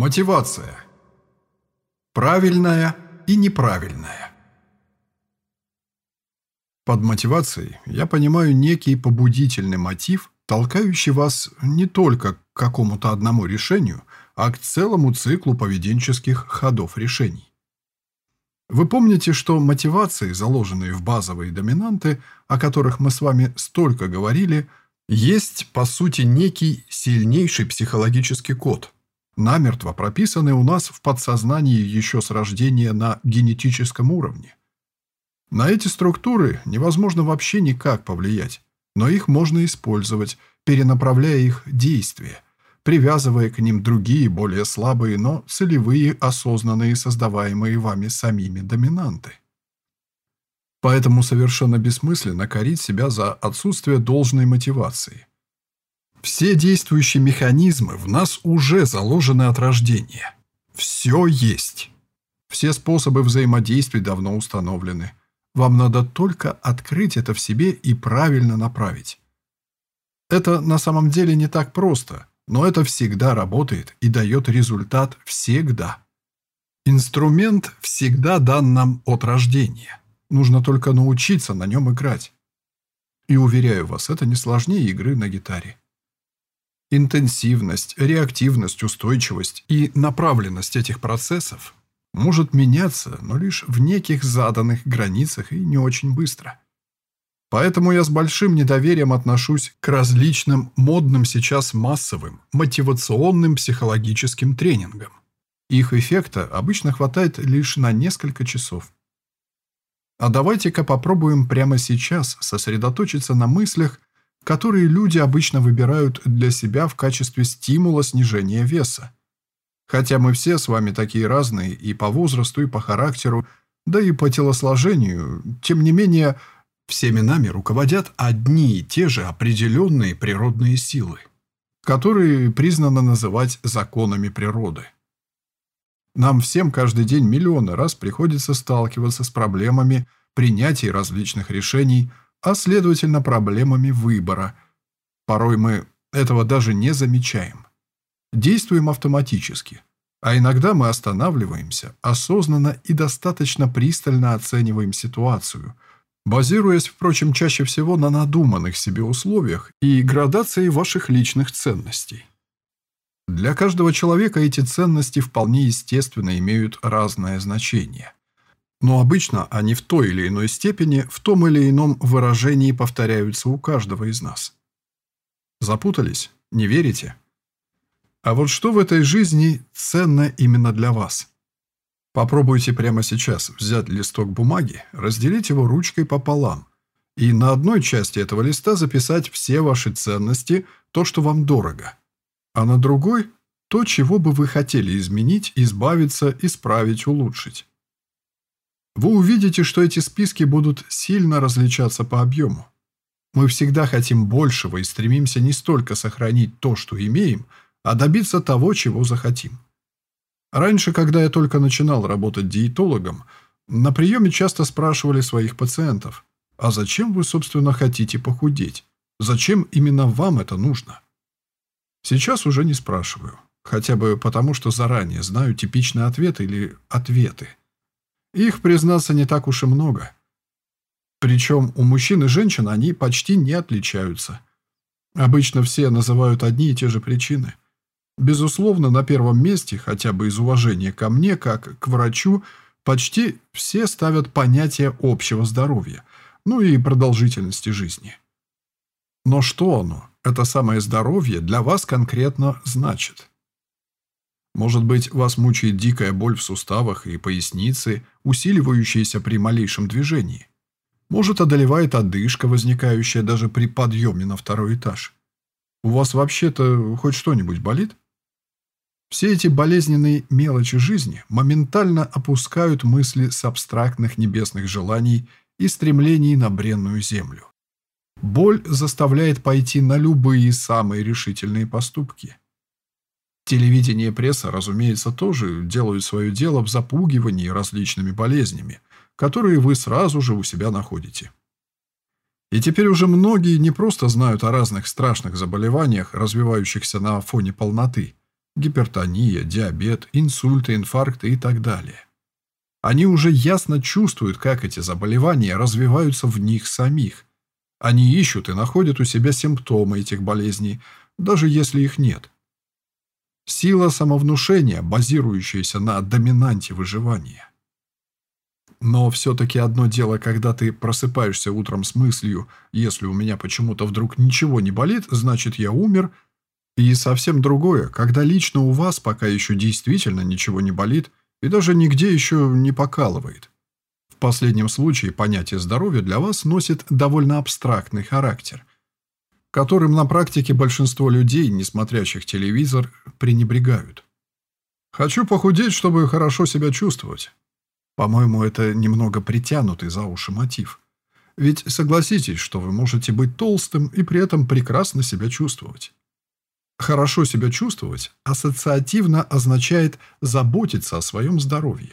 Мотивация. Правильная и неправильная. Под мотивацией я понимаю некий побудительный мотив, толкающий вас не только к какому-то одному решению, а к целому циклу поведенческих ходов решений. Вы помните, что мотивации, заложенные в базовые доминанты, о которых мы с вами столько говорили, есть, по сути, некий сильнейший психологический код – намертво прописаны у нас в подсознании еще с рождения на генетическом уровне. На эти структуры невозможно вообще никак повлиять, но их можно использовать, перенаправляя их действия, привязывая к ним другие, более слабые, но целевые, осознанные, создаваемые вами самими доминанты. Поэтому совершенно бессмысленно корить себя за отсутствие должной мотивации. Все действующие механизмы в нас уже заложены от рождения. Все есть. Все способы взаимодействия давно установлены. Вам надо только открыть это в себе и правильно направить. Это на самом деле не так просто, но это всегда работает и дает результат всегда. Инструмент всегда дан нам от рождения. Нужно только научиться на нем играть. И уверяю вас, это не сложнее игры на гитаре. Интенсивность, реактивность, устойчивость и направленность этих процессов может меняться, но лишь в неких заданных границах и не очень быстро. Поэтому я с большим недоверием отношусь к различным модным сейчас массовым, мотивационным психологическим тренингам. Их эффекта обычно хватает лишь на несколько часов. А давайте-ка попробуем прямо сейчас сосредоточиться на мыслях, которые люди обычно выбирают для себя в качестве стимула снижения веса. Хотя мы все с вами такие разные и по возрасту, и по характеру, да и по телосложению, тем не менее, всеми нами руководят одни и те же определенные природные силы, которые признано называть законами природы. Нам всем каждый день миллионы раз приходится сталкиваться с проблемами принятия различных решений – а следовательно проблемами выбора. Порой мы этого даже не замечаем. Действуем автоматически, а иногда мы останавливаемся, осознанно и достаточно пристально оцениваем ситуацию, базируясь, впрочем, чаще всего на надуманных себе условиях и градации ваших личных ценностей. Для каждого человека эти ценности вполне естественно имеют разное значение – но обычно они в той или иной степени, в том или ином выражении повторяются у каждого из нас. Запутались? Не верите? А вот что в этой жизни ценно именно для вас? Попробуйте прямо сейчас взять листок бумаги, разделить его ручкой пополам и на одной части этого листа записать все ваши ценности, то, что вам дорого, а на другой – то, чего бы вы хотели изменить, избавиться, исправить, улучшить вы увидите, что эти списки будут сильно различаться по объему. Мы всегда хотим большего и стремимся не столько сохранить то, что имеем, а добиться того, чего захотим. Раньше, когда я только начинал работать диетологом, на приеме часто спрашивали своих пациентов, а зачем вы, собственно, хотите похудеть? Зачем именно вам это нужно? Сейчас уже не спрашиваю, хотя бы потому, что заранее знаю типичный ответ или ответы – их, признаться, не так уж и много. Причем у мужчин и женщин они почти не отличаются. Обычно все называют одни и те же причины. Безусловно, на первом месте, хотя бы из уважения ко мне, как к врачу, почти все ставят понятие общего здоровья, ну и продолжительности жизни. Но что оно, это самое здоровье, для вас конкретно значит? Может быть, вас мучает дикая боль в суставах и пояснице, усиливающаяся при малейшем движении. Может, одолевает одышка, возникающая даже при подъеме на второй этаж. У вас вообще-то хоть что-нибудь болит? Все эти болезненные мелочи жизни моментально опускают мысли с абстрактных небесных желаний и стремлений на бренную землю. Боль заставляет пойти на любые самые решительные поступки. Телевидение и пресса, разумеется, тоже делают свое дело в запугивании различными болезнями, которые вы сразу же у себя находите. И теперь уже многие не просто знают о разных страшных заболеваниях, развивающихся на фоне полноты, гипертония, диабет, инсульты, инфаркты и так далее. Они уже ясно чувствуют, как эти заболевания развиваются в них самих. Они ищут и находят у себя симптомы этих болезней, даже если их нет. Сила самовнушения, базирующаяся на доминанте выживания. Но все-таки одно дело, когда ты просыпаешься утром с мыслью «если у меня почему-то вдруг ничего не болит, значит я умер», и совсем другое, когда лично у вас пока еще действительно ничего не болит и даже нигде еще не покалывает. В последнем случае понятие здоровья для вас носит довольно абстрактный характер, которым на практике большинство людей, не смотрящих телевизор, пренебрегают. «Хочу похудеть, чтобы хорошо себя чувствовать». По-моему, это немного притянутый за уши мотив. Ведь согласитесь, что вы можете быть толстым и при этом прекрасно себя чувствовать. Хорошо себя чувствовать ассоциативно означает заботиться о своем здоровье.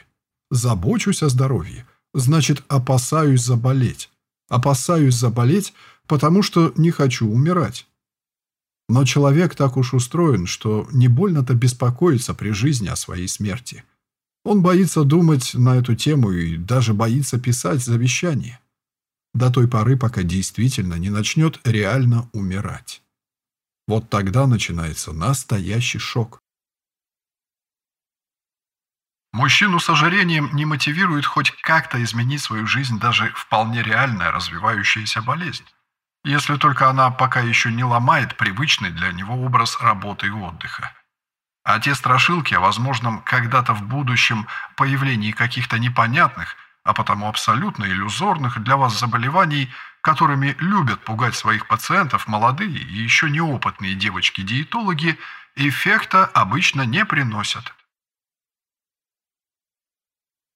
Забочусь о здоровье, значит опасаюсь заболеть. Опасаюсь заболеть, потому что не хочу умирать. Но человек так уж устроен, что не больно-то беспокоится при жизни о своей смерти. Он боится думать на эту тему и даже боится писать завещание. До той поры, пока действительно не начнет реально умирать. Вот тогда начинается настоящий шок. Мужчину с ожирением не мотивирует хоть как-то изменить свою жизнь даже вполне реальная развивающаяся болезнь, если только она пока еще не ломает привычный для него образ работы и отдыха. А те страшилки о возможном когда-то в будущем появлении каких-то непонятных, а потому абсолютно иллюзорных для вас заболеваний – которыми любят пугать своих пациентов молодые и еще неопытные девочки-диетологи, эффекта обычно не приносят.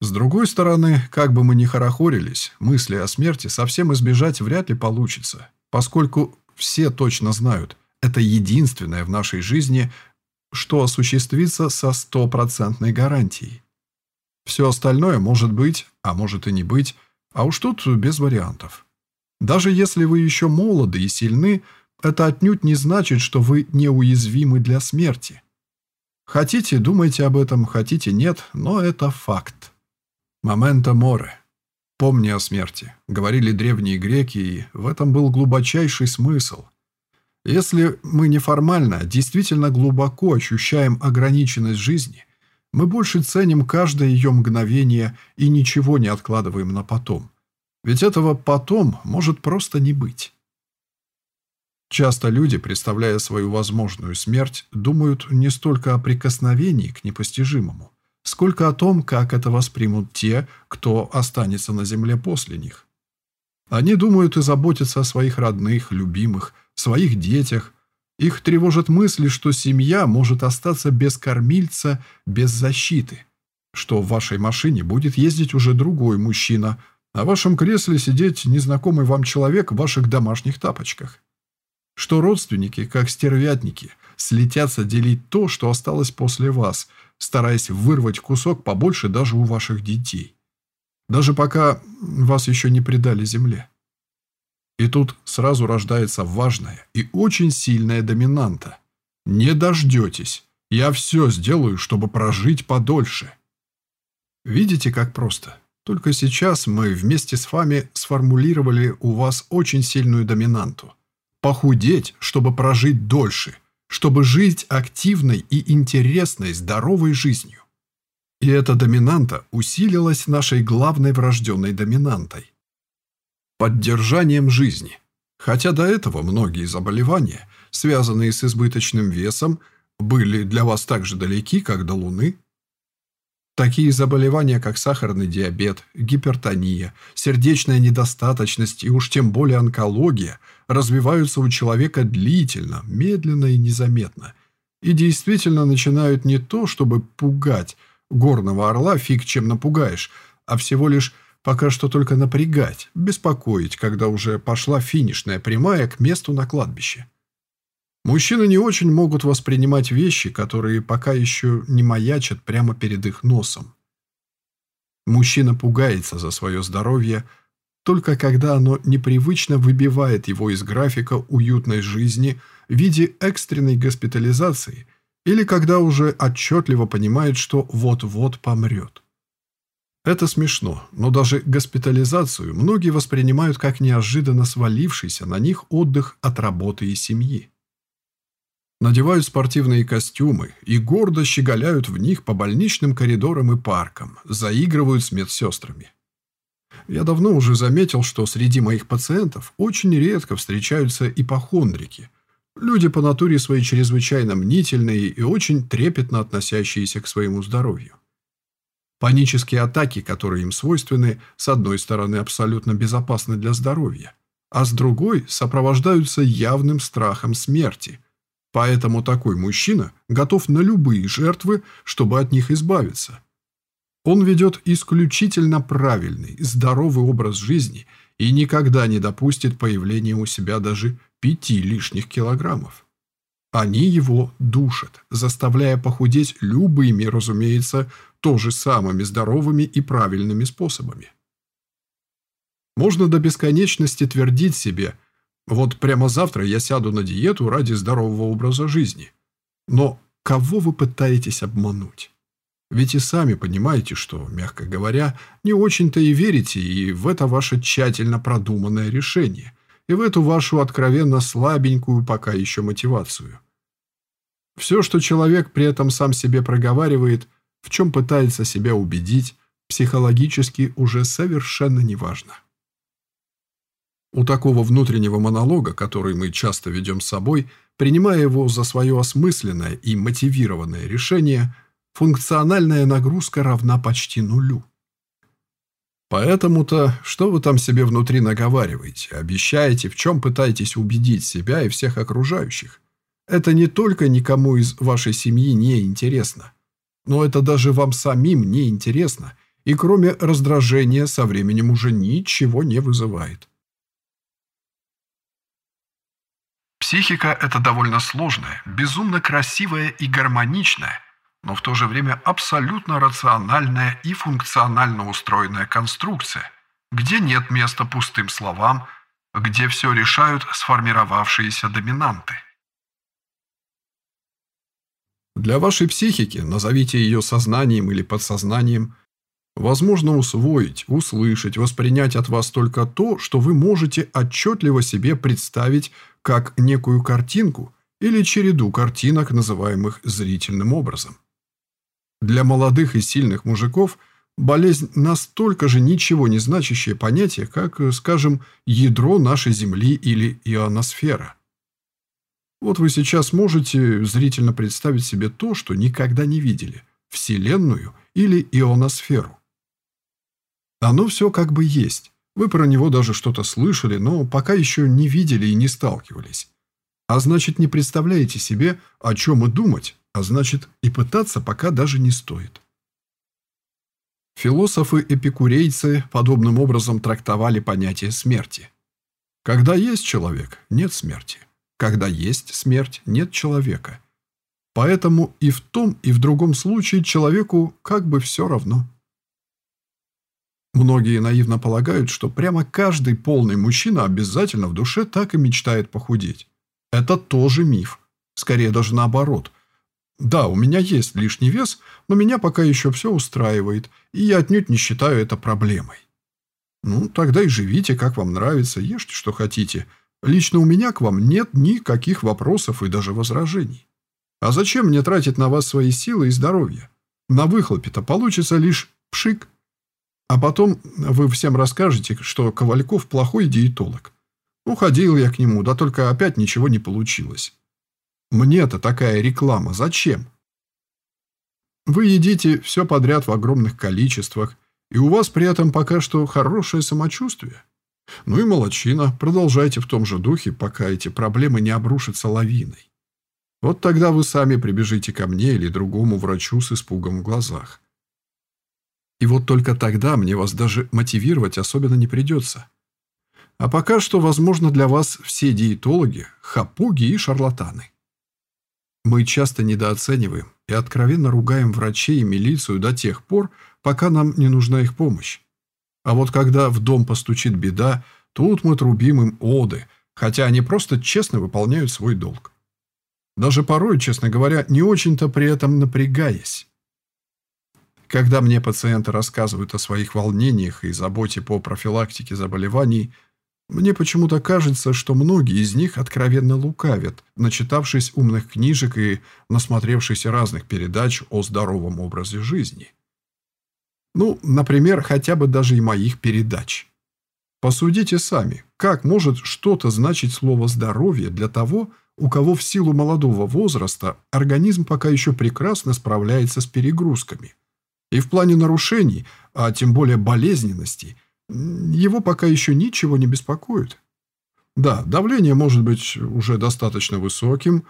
С другой стороны, как бы мы ни хорохорились, мысли о смерти совсем избежать вряд ли получится, поскольку все точно знают, это единственное в нашей жизни, что осуществится со стопроцентной гарантией. Все остальное может быть, а может и не быть, а уж тут без вариантов. Даже если вы еще молоды и сильны, это отнюдь не значит, что вы неуязвимы для смерти. Хотите, думайте об этом, хотите, нет, но это факт. «Момента море». «Помни о смерти», — говорили древние греки, и в этом был глубочайший смысл. Если мы неформально, а действительно глубоко ощущаем ограниченность жизни, мы больше ценим каждое ее мгновение и ничего не откладываем на потом. Ведь этого потом может просто не быть. Часто люди, представляя свою возможную смерть, думают не столько о прикосновении к непостижимому, сколько о том, как это воспримут те, кто останется на земле после них. Они думают и заботятся о своих родных, любимых, своих детях. Их тревожат мысли, что семья может остаться без кормильца, без защиты, что в вашей машине будет ездить уже другой мужчина – а в вашем кресле сидеть незнакомый вам человек в ваших домашних тапочках. Что родственники, как стервятники, слетятся делить то, что осталось после вас, стараясь вырвать кусок побольше даже у ваших детей. Даже пока вас еще не предали земле. И тут сразу рождается важная и очень сильная доминанта. Не дождетесь. Я все сделаю, чтобы прожить подольше. Видите, как просто? Только сейчас мы вместе с вами сформулировали у вас очень сильную доминанту. Похудеть, чтобы прожить дольше, чтобы жить активной и интересной, здоровой жизнью. И эта доминанта усилилась нашей главной врожденной доминантой – поддержанием жизни. Хотя до этого многие заболевания, связанные с избыточным весом, были для вас так же далеки, как до Луны – Такие заболевания, как сахарный диабет, гипертония, сердечная недостаточность и уж тем более онкология, развиваются у человека длительно, медленно и незаметно. И действительно начинают не то, чтобы пугать, горного орла фиг чем напугаешь, а всего лишь пока что только напрягать, беспокоить, когда уже пошла финишная прямая к месту на кладбище. Мужчины не очень могут воспринимать вещи, которые пока еще не маячат прямо перед их носом. Мужчина пугается за свое здоровье только когда оно непривычно выбивает его из графика уютной жизни в виде экстренной госпитализации или когда уже отчетливо понимает, что вот-вот помрет. Это смешно, но даже госпитализацию многие воспринимают как неожиданно свалившийся на них отдых от работы и семьи. Надевают спортивные костюмы и гордо щеголяют в них по больничным коридорам и паркам, заигрывают с медсестрами. Я давно уже заметил, что среди моих пациентов очень редко встречаются ипохондрики, люди по натуре своей чрезвычайно мнительные и очень трепетно относящиеся к своему здоровью. Панические атаки, которые им свойственны, с одной стороны абсолютно безопасны для здоровья, а с другой сопровождаются явным страхом смерти. Поэтому такой мужчина готов на любые жертвы, чтобы от них избавиться. Он ведет исключительно правильный, здоровый образ жизни и никогда не допустит появления у себя даже пяти лишних килограммов. Они его душат, заставляя похудеть любыми, разумеется, тоже самыми здоровыми и правильными способами. Можно до бесконечности твердить себе «Вот прямо завтра я сяду на диету ради здорового образа жизни». Но кого вы пытаетесь обмануть? Ведь и сами понимаете, что, мягко говоря, не очень-то и верите и в это ваше тщательно продуманное решение, и в эту вашу откровенно слабенькую пока еще мотивацию. Все, что человек при этом сам себе проговаривает – в чем пытается себя убедить, психологически уже совершенно неважно. У такого внутреннего монолога, который мы часто ведем с собой, принимая его за свое осмысленное и мотивированное решение, функциональная нагрузка равна почти нулю. Поэтому-то, что вы там себе внутри наговариваете, обещаете, в чем пытаетесь убедить себя и всех окружающих? Это не только никому из вашей семьи не интересно – но это даже вам самим не интересно, и кроме раздражения со временем уже ничего не вызывает. Психика – это довольно сложная, безумно красивая и гармоничная, но в то же время абсолютно рациональная и функционально устроенная конструкция, где нет места пустым словам, где все решают сформировавшиеся доминанты. Для вашей психики, назовите ее сознанием или подсознанием, возможно усвоить, услышать, воспринять от вас только то, что вы можете отчетливо себе представить как некую картинку или череду картинок, называемых зрительным образом. Для молодых и сильных мужиков болезнь настолько же ничего не значащее понятие, как, скажем, ядро нашей Земли или ионосфера – вот вы сейчас можете зрительно представить себе то, что никогда не видели – Вселенную или ионосферу. Оно все как бы есть. Вы про него даже что-то слышали, но пока еще не видели и не сталкивались. А значит, не представляете себе, о чем и думать, а значит, и пытаться пока даже не стоит. Философы-эпикурейцы подобным образом трактовали понятие смерти. Когда есть человек, нет смерти. Когда есть смерть, нет человека. Поэтому и в том, и в другом случае человеку как бы все равно. Многие наивно полагают, что прямо каждый полный мужчина обязательно в душе так и мечтает похудеть. Это тоже миф. Скорее даже наоборот. Да, у меня есть лишний вес, но меня пока еще все устраивает, и я отнюдь не считаю это проблемой. Ну, тогда и живите, как вам нравится, ешьте, что хотите – Лично у меня к вам нет никаких вопросов и даже возражений. А зачем мне тратить на вас свои силы и здоровье? На выхлопе-то получится лишь пшик. А потом вы всем расскажете, что Ковальков плохой диетолог. Ну, ходил я к нему, да только опять ничего не получилось. Мне-то такая реклама зачем? Вы едите все подряд в огромных количествах, и у вас при этом пока что хорошее самочувствие. Ну и молочина, продолжайте в том же духе, пока эти проблемы не обрушатся лавиной. Вот тогда вы сами прибежите ко мне или другому врачу с испугом в глазах. И вот только тогда мне вас даже мотивировать особенно не придется. А пока что, возможно, для вас все диетологи – хапуги и шарлатаны. Мы часто недооцениваем и откровенно ругаем врачей и милицию до тех пор, пока нам не нужна их помощь. А вот когда в дом постучит беда, тут мы трубим им оды, хотя они просто честно выполняют свой долг. Даже порой, честно говоря, не очень-то при этом напрягаясь. Когда мне пациенты рассказывают о своих волнениях и заботе по профилактике заболеваний, мне почему-то кажется, что многие из них откровенно лукавят, начитавшись умных книжек и насмотревшись разных передач о здоровом образе жизни. Ну, например, хотя бы даже и моих передач. Посудите сами, как может что-то значить слово «здоровье» для того, у кого в силу молодого возраста организм пока еще прекрасно справляется с перегрузками. И в плане нарушений, а тем более болезненностей, его пока еще ничего не беспокоит. Да, давление может быть уже достаточно высоким,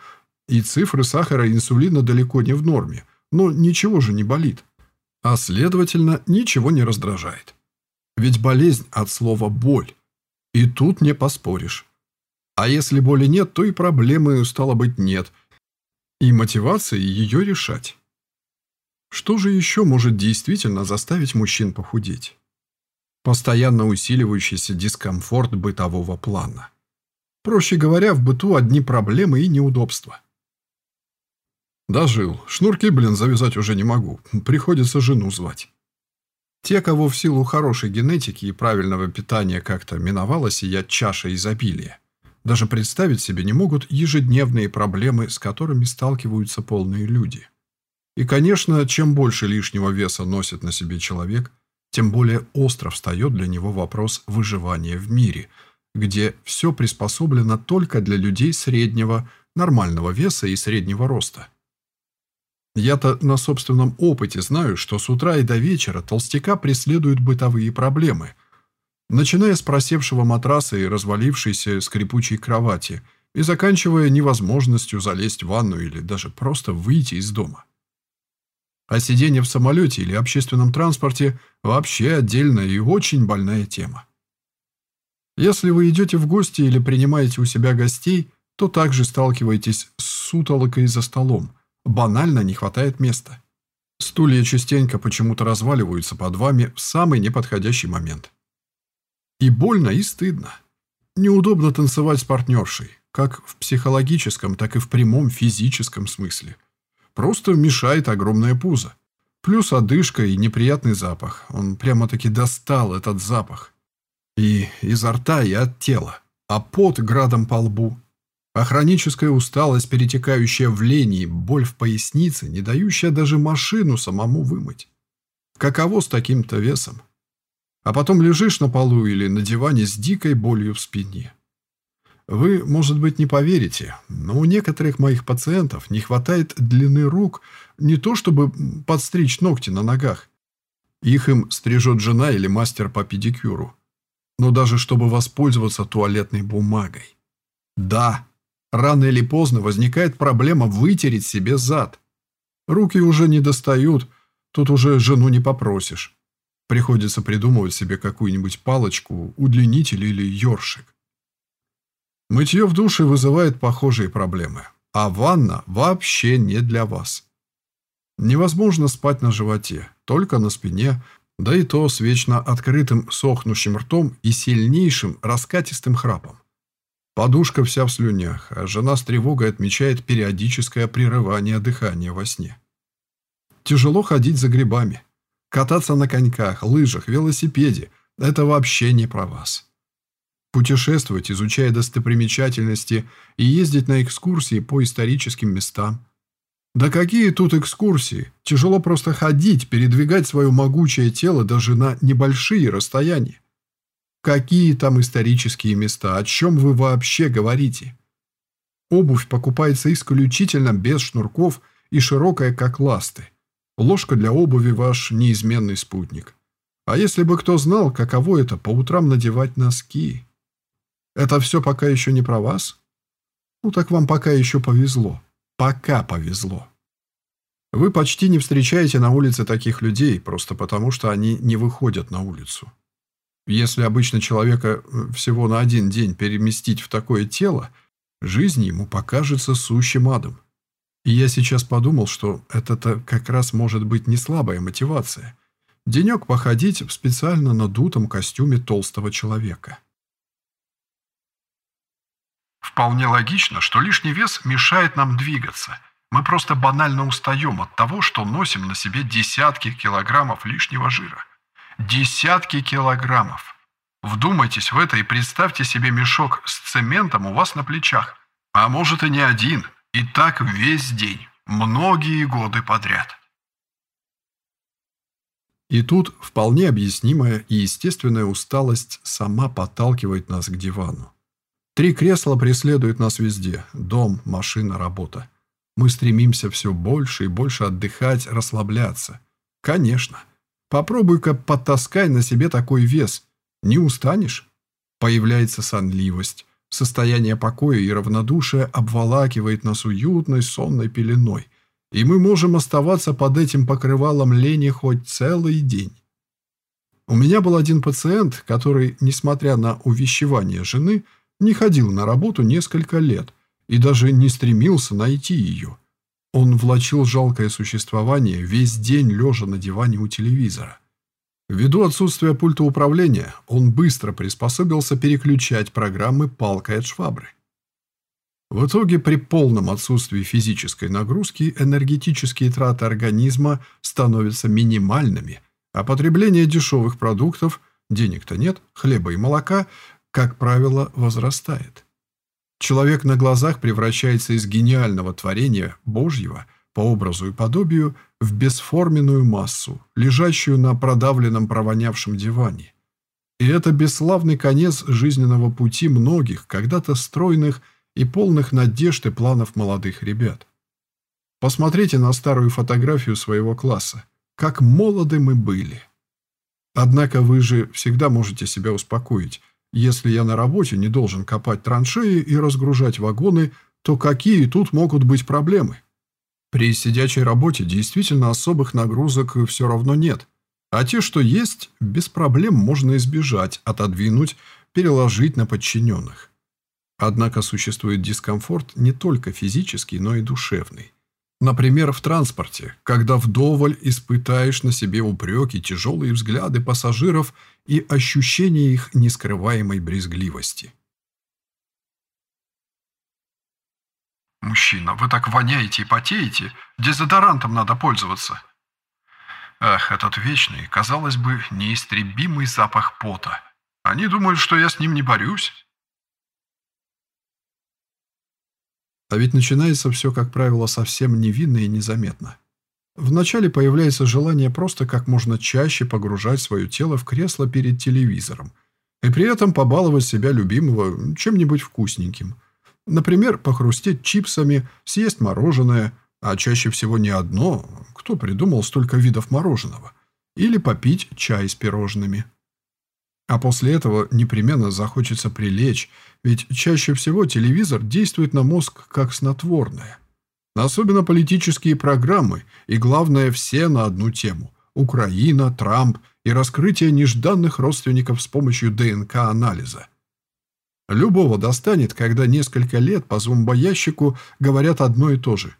и цифры сахара и инсулина далеко не в норме, но ничего же не болит. А следовательно, ничего не раздражает. Ведь болезнь от слова «боль». И тут не поспоришь. А если боли нет, то и проблемы, стало быть, нет. И мотивации ее решать. Что же еще может действительно заставить мужчин похудеть? Постоянно усиливающийся дискомфорт бытового плана. Проще говоря, в быту одни проблемы и неудобства. Дожил. Шнурки, блин, завязать уже не могу. Приходится жену звать. Те, кого в силу хорошей генетики и правильного питания как-то миновала сия чаша изобилия, даже представить себе не могут ежедневные проблемы, с которыми сталкиваются полные люди. И, конечно, чем больше лишнего веса носит на себе человек, тем более остро встает для него вопрос выживания в мире, где все приспособлено только для людей среднего, нормального веса и среднего роста. Я-то на собственном опыте знаю, что с утра и до вечера толстяка преследуют бытовые проблемы, начиная с просевшего матраса и развалившейся скрипучей кровати и заканчивая невозможностью залезть в ванну или даже просто выйти из дома. А сидение в самолете или общественном транспорте – вообще отдельная и очень больная тема. Если вы идете в гости или принимаете у себя гостей, то также сталкиваетесь с сутолокой за столом. Банально не хватает места. Стулья частенько почему-то разваливаются под вами в самый неподходящий момент. И больно, и стыдно. Неудобно танцевать с партнершей, как в психологическом, так и в прямом физическом смысле – Просто мешает огромное пузо. Плюс одышка и неприятный запах. Он прямо-таки достал этот запах. И изо рта, и от тела. А пот градом по лбу. А хроническая усталость, перетекающая в лень и боль в пояснице, не дающая даже машину самому вымыть. Каково с таким-то весом? А потом лежишь на полу или на диване с дикой болью в спине. Вы, может быть, не поверите, но у некоторых моих пациентов не хватает длины рук не то чтобы подстричь ногти на ногах. Их им стрижет жена или мастер по педикюру. Но даже чтобы воспользоваться туалетной бумагой. Да, рано или поздно возникает проблема вытереть себе зад. Руки уже не достают, тут уже жену не попросишь. Приходится придумывать себе какую-нибудь палочку, удлинитель или ёршик. Мытье в душе вызывает похожие проблемы, а ванна вообще не для вас. Невозможно спать на животе, только на спине, да и то с вечно открытым сохнущим ртом и сильнейшим раскатистым храпом. Подушка вся в слюнях, а жена с тревогой отмечает периодическое прерывание дыхания во сне. Тяжело ходить за грибами. Кататься на коньках, лыжах, велосипеде – это вообще не про вас путешествовать, изучая достопримечательности и ездить на экскурсии по историческим местам. Да какие тут экскурсии? Тяжело просто ходить, передвигать свое могучее тело даже на небольшие расстояния. Какие там исторические места? О чем вы вообще говорите? Обувь покупается исключительно без шнурков и широкая, как ласты. Ложка для обуви – ваш неизменный спутник. А если бы кто знал, каково это по утрам надевать носки? Это все пока еще не про вас? Ну так вам пока еще повезло. Пока повезло. Вы почти не встречаете на улице таких людей, просто потому что они не выходят на улицу. Если обычно человека всего на один день переместить в такое тело, жизнь ему покажется сущим адом. И я сейчас подумал, что это-то как раз может быть не слабая мотивация. Денек походить в специально надутом костюме толстого человека. Вполне логично, что лишний вес мешает нам двигаться. Мы просто банально устаем от того, что носим на себе десятки килограммов лишнего жира. Десятки килограммов. Вдумайтесь в это и представьте себе мешок с цементом у вас на плечах. А может и не один. И так весь день. Многие годы подряд. И тут вполне объяснимая и естественная усталость сама подталкивает нас к дивану. Три кресла преследуют нас везде – дом, машина, работа. Мы стремимся все больше и больше отдыхать, расслабляться. Конечно. Попробуй-ка подтаскай на себе такой вес. Не устанешь? Появляется сонливость. Состояние покоя и равнодушия обволакивает нас уютной сонной пеленой и мы можем оставаться под этим покрывалом лени хоть целый день. У меня был один пациент, который, несмотря на увещевание жены, не ходил на работу несколько лет и даже не стремился найти ее. Он влачил жалкое существование весь день лежа на диване у телевизора. Ввиду отсутствия пульта управления, он быстро приспособился переключать программы палкой от швабры. В итоге при полном отсутствии физической нагрузки энергетические траты организма становятся минимальными, а потребление дешевых продуктов, денег-то нет, хлеба и молока, как правило, возрастает. Человек на глазах превращается из гениального творения Божьего по образу и подобию в бесформенную массу, лежащую на продавленном провонявшем диване. И это бесславный конец жизненного пути многих, когда-то стройных и полных надежд и планов молодых ребят. Посмотрите на старую фотографию своего класса. Как молоды мы были. Однако вы же всегда можете себя успокоить. Если я на работе не должен копать траншеи и разгружать вагоны, то какие тут могут быть проблемы? При сидячей работе действительно особых нагрузок все равно нет. А те, что есть, без проблем можно избежать, отодвинуть, переложить на подчиненных. Однако существует дискомфорт не только физический, но и душевный. Например, в транспорте, когда вдоволь испытаешь на себе упреки, тяжелые взгляды пассажиров и ощущение их нескрываемой брезгливости. «Мужчина, вы так воняете и потеете, дезодорантом надо пользоваться». Ах, этот вечный, казалось бы, неистребимый запах пота. Они думают, что я с ним не борюсь. А ведь начинается все, как правило, совсем невинно и незаметно. Вначале появляется желание просто как можно чаще погружать свое тело в кресло перед телевизором и при этом побаловать себя любимого чем-нибудь вкусненьким. Например, похрустеть чипсами, съесть мороженое, а чаще всего не одно, кто придумал столько видов мороженого, или попить чай с пирожными. А после этого непременно захочется прилечь, ведь чаще всего телевизор действует на мозг как снотворное. Особенно политические программы, и главное, все на одну тему – Украина, Трамп и раскрытие нежданных родственников с помощью ДНК-анализа. Любого достанет, когда несколько лет по зомбоящику говорят одно и то же.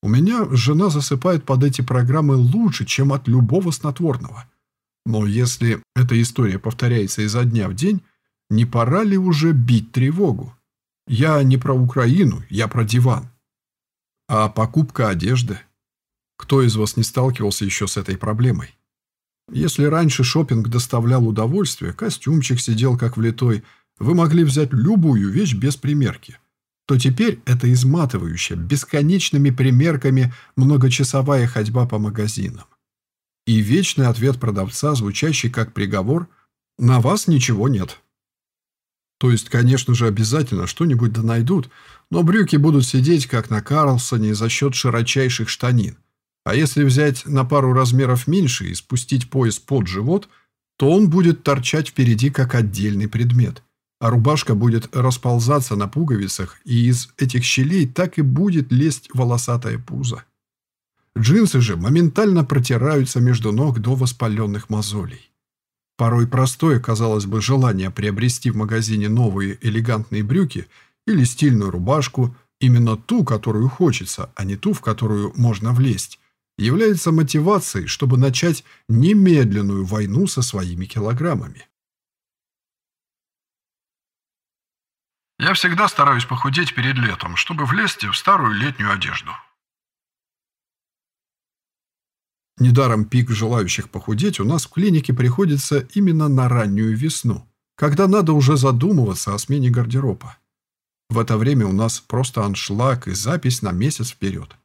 У меня жена засыпает под эти программы лучше, чем от любого снотворного – но если эта история повторяется изо дня в день, не пора ли уже бить тревогу? Я не про Украину, я про диван. А покупка одежды? Кто из вас не сталкивался еще с этой проблемой? Если раньше шопинг доставлял удовольствие, костюмчик сидел как влитой, вы могли взять любую вещь без примерки, то теперь это изматывающая, бесконечными примерками многочасовая ходьба по магазинам и вечный ответ продавца, звучащий как приговор «на вас ничего нет». То есть, конечно же, обязательно что-нибудь да найдут, но брюки будут сидеть, как на Карлсоне, за счет широчайших штанин. А если взять на пару размеров меньше и спустить пояс под живот, то он будет торчать впереди как отдельный предмет. А рубашка будет расползаться на пуговицах, и из этих щелей так и будет лезть волосатое пузо. Джинсы же моментально протираются между ног до воспаленных мозолей. Порой простое, казалось бы, желание приобрести в магазине новые элегантные брюки или стильную рубашку, именно ту, которую хочется, а не ту, в которую можно влезть, является мотивацией, чтобы начать немедленную войну со своими килограммами. Я всегда стараюсь похудеть перед летом, чтобы влезть в старую летнюю одежду. Недаром пик желающих похудеть у нас в клинике приходится именно на раннюю весну, когда надо уже задумываться о смене гардероба. В это время у нас просто аншлаг и запись на месяц вперед.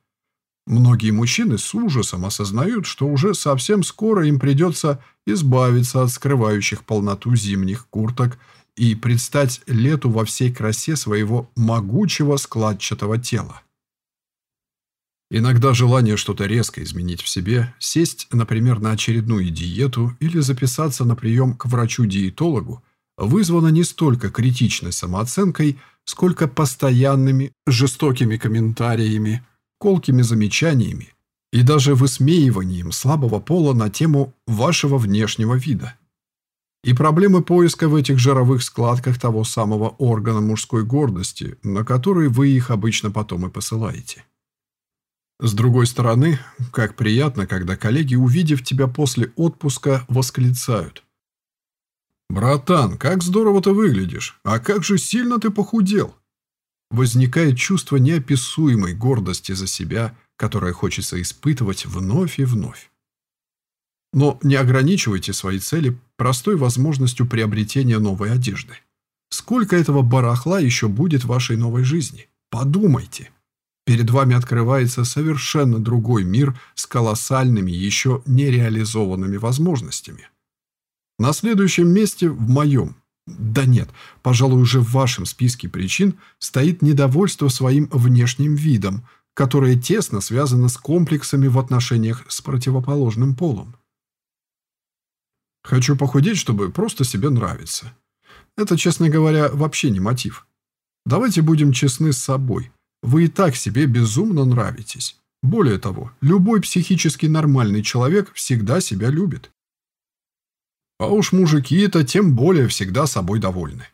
Многие мужчины с ужасом осознают, что уже совсем скоро им придется избавиться от скрывающих полноту зимних курток и предстать лету во всей красе своего могучего складчатого тела. Иногда желание что-то резко изменить в себе, сесть, например, на очередную диету или записаться на прием к врачу-диетологу, вызвано не столько критичной самооценкой, сколько постоянными жестокими комментариями, колкими замечаниями и даже высмеиванием слабого пола на тему вашего внешнего вида. И проблемы поиска в этих жировых складках того самого органа мужской гордости, на который вы их обычно потом и посылаете. С другой стороны, как приятно, когда коллеги, увидев тебя после отпуска, восклицают. «Братан, как здорово ты выглядишь! А как же сильно ты похудел!» Возникает чувство неописуемой гордости за себя, которое хочется испытывать вновь и вновь. Но не ограничивайте свои цели простой возможностью приобретения новой одежды. Сколько этого барахла еще будет в вашей новой жизни? Подумайте. Перед вами открывается совершенно другой мир с колоссальными, еще нереализованными возможностями. На следующем месте в моем, да нет, пожалуй, уже в вашем списке причин стоит недовольство своим внешним видом, которое тесно связано с комплексами в отношениях с противоположным полом. Хочу похудеть, чтобы просто себе нравиться. Это, честно говоря, вообще не мотив. Давайте будем честны с собой – вы и так себе безумно нравитесь. Более того, любой психически нормальный человек всегда себя любит. А уж мужики-то тем более всегда собой довольны.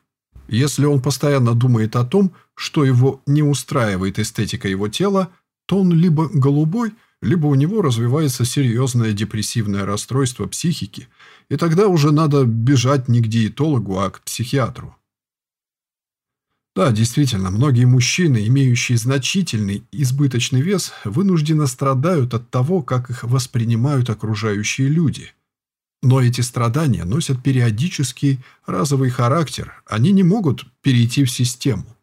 Если он постоянно думает о том, что его не устраивает эстетика его тела, то он либо голубой, либо у него развивается серьезное депрессивное расстройство психики, и тогда уже надо бежать не к диетологу, а к психиатру. Да, действительно, многие мужчины, имеющие значительный избыточный вес, вынуждены страдают от того, как их воспринимают окружающие люди. Но эти страдания носят периодический разовый характер, они не могут перейти в систему.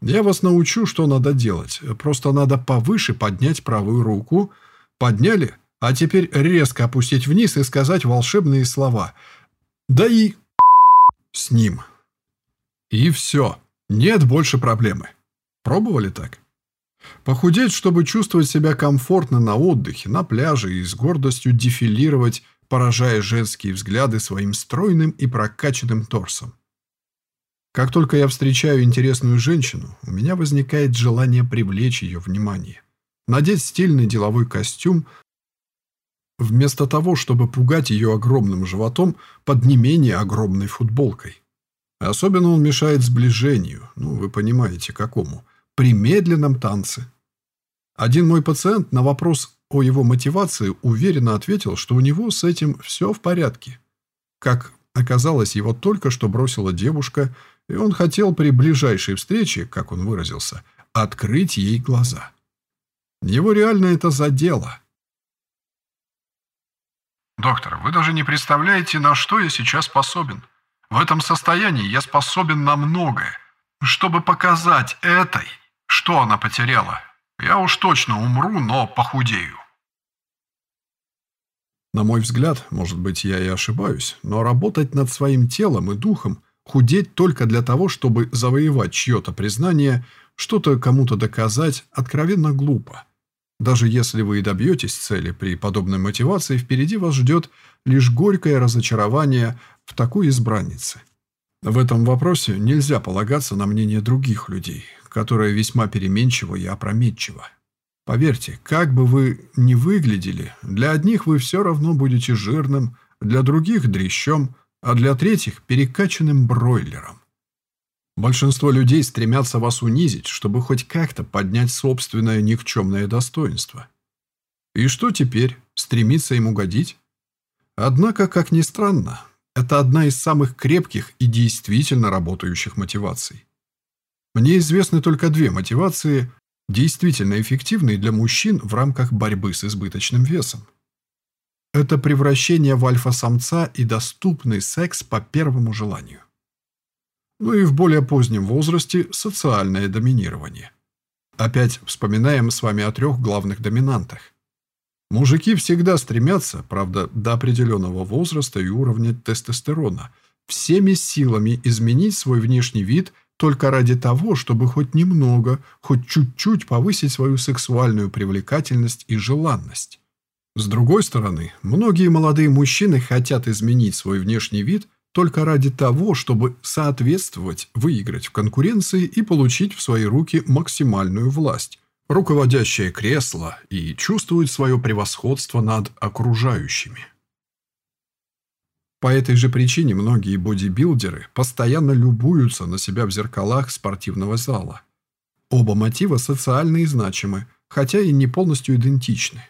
Я вас научу, что надо делать. Просто надо повыше поднять правую руку. Подняли, а теперь резко опустить вниз и сказать волшебные слова. Да и с ним. И все. Нет больше проблемы. Пробовали так? Похудеть, чтобы чувствовать себя комфортно на отдыхе, на пляже и с гордостью дефилировать, поражая женские взгляды своим стройным и прокачанным торсом. Как только я встречаю интересную женщину, у меня возникает желание привлечь ее внимание. Надеть стильный деловой костюм, вместо того, чтобы пугать ее огромным животом под не менее огромной футболкой. Особенно он мешает сближению, ну, вы понимаете, какому, при медленном танце. Один мой пациент на вопрос о его мотивации уверенно ответил, что у него с этим все в порядке. Как оказалось, его только что бросила девушка, и он хотел при ближайшей встрече, как он выразился, открыть ей глаза. Его реально это задело. «Доктор, вы даже не представляете, на что я сейчас способен», в этом состоянии я способен на многое. Чтобы показать этой, что она потеряла, я уж точно умру, но похудею. На мой взгляд, может быть, я и ошибаюсь, но работать над своим телом и духом, худеть только для того, чтобы завоевать чье-то признание, что-то кому-то доказать, откровенно глупо. Даже если вы и добьетесь цели при подобной мотивации, впереди вас ждет лишь горькое разочарование в такой избраннице. В этом вопросе нельзя полагаться на мнение других людей, которое весьма переменчиво и опрометчиво. Поверьте, как бы вы ни выглядели, для одних вы все равно будете жирным, для других – дрящом, а для третьих – перекачанным бройлером. Большинство людей стремятся вас унизить, чтобы хоть как-то поднять собственное никчемное достоинство. И что теперь? Стремиться им угодить? Однако, как ни странно, это одна из самых крепких и действительно работающих мотиваций. Мне известны только две мотивации, действительно эффективные для мужчин в рамках борьбы с избыточным весом. Это превращение в альфа-самца и доступный секс по первому желанию. Ну и в более позднем возрасте социальное доминирование. Опять вспоминаем с вами о трех главных доминантах. Мужики всегда стремятся, правда, до определенного возраста и уровня тестостерона, всеми силами изменить свой внешний вид только ради того, чтобы хоть немного, хоть чуть-чуть повысить свою сексуальную привлекательность и желанность. С другой стороны, многие молодые мужчины хотят изменить свой внешний вид только ради того, чтобы соответствовать, выиграть в конкуренции и получить в свои руки максимальную власть, руководящее кресло и чувствуют свое превосходство над окружающими. По этой же причине многие бодибилдеры постоянно любуются на себя в зеркалах спортивного зала. Оба мотива социально значимы, хотя и не полностью идентичны.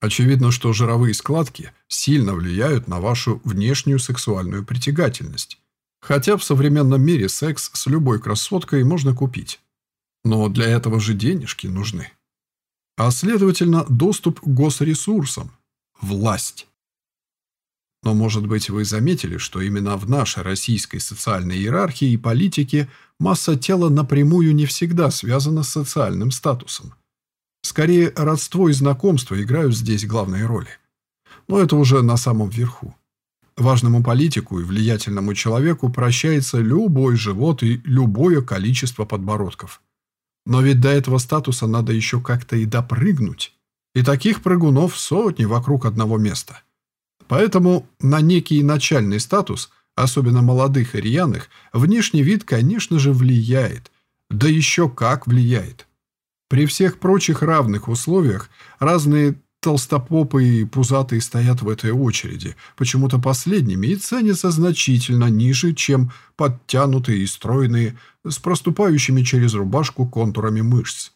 Очевидно, что жировые складки сильно влияют на вашу внешнюю сексуальную притягательность. Хотя в современном мире секс с любой красоткой можно купить. Но для этого же денежки нужны. А следовательно, доступ к госресурсам. Власть. Но, может быть, вы заметили, что именно в нашей российской социальной иерархии и политике масса тела напрямую не всегда связана с социальным статусом. Скорее, родство и знакомство играют здесь главные роли. Но это уже на самом верху. Важному политику и влиятельному человеку прощается любой живот и любое количество подбородков. Но ведь до этого статуса надо еще как-то и допрыгнуть. И таких прыгунов сотни вокруг одного места. Поэтому на некий начальный статус, особенно молодых и рьяных, внешний вид, конечно же, влияет. Да еще как влияет. При всех прочих равных условиях разные толстопопы и пузатые стоят в этой очереди, почему-то последними, и ценятся значительно ниже, чем подтянутые и стройные, с проступающими через рубашку контурами мышц.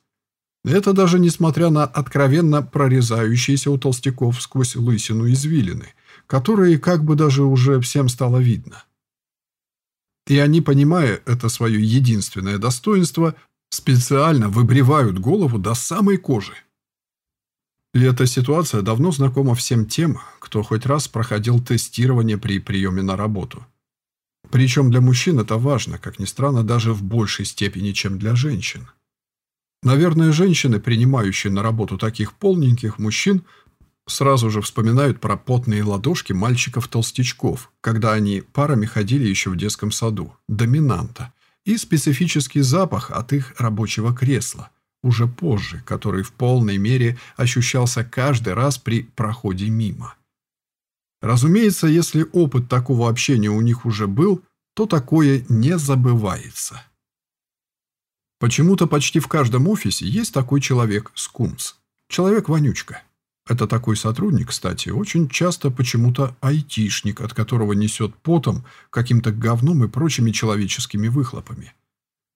Это даже несмотря на откровенно прорезающиеся у толстяков сквозь лысину извилины, которые как бы даже уже всем стало видно. И они, понимая это свое единственное достоинство, Специально выбривают голову до самой кожи. И эта ситуация давно знакома всем тем, кто хоть раз проходил тестирование при приеме на работу. Причем для мужчин это важно, как ни странно, даже в большей степени, чем для женщин. Наверное, женщины, принимающие на работу таких полненьких мужчин, сразу же вспоминают про потные ладошки мальчиков-толстячков, когда они парами ходили еще в детском саду, доминанта, и специфический запах от их рабочего кресла, уже позже, который в полной мере ощущался каждый раз при проходе мимо. Разумеется, если опыт такого общения у них уже был, то такое не забывается. Почему-то почти в каждом офисе есть такой человек – скунс. Человек-вонючка. Это такой сотрудник, кстати, очень часто почему-то айтишник, от которого несет потом, каким-то говном и прочими человеческими выхлопами.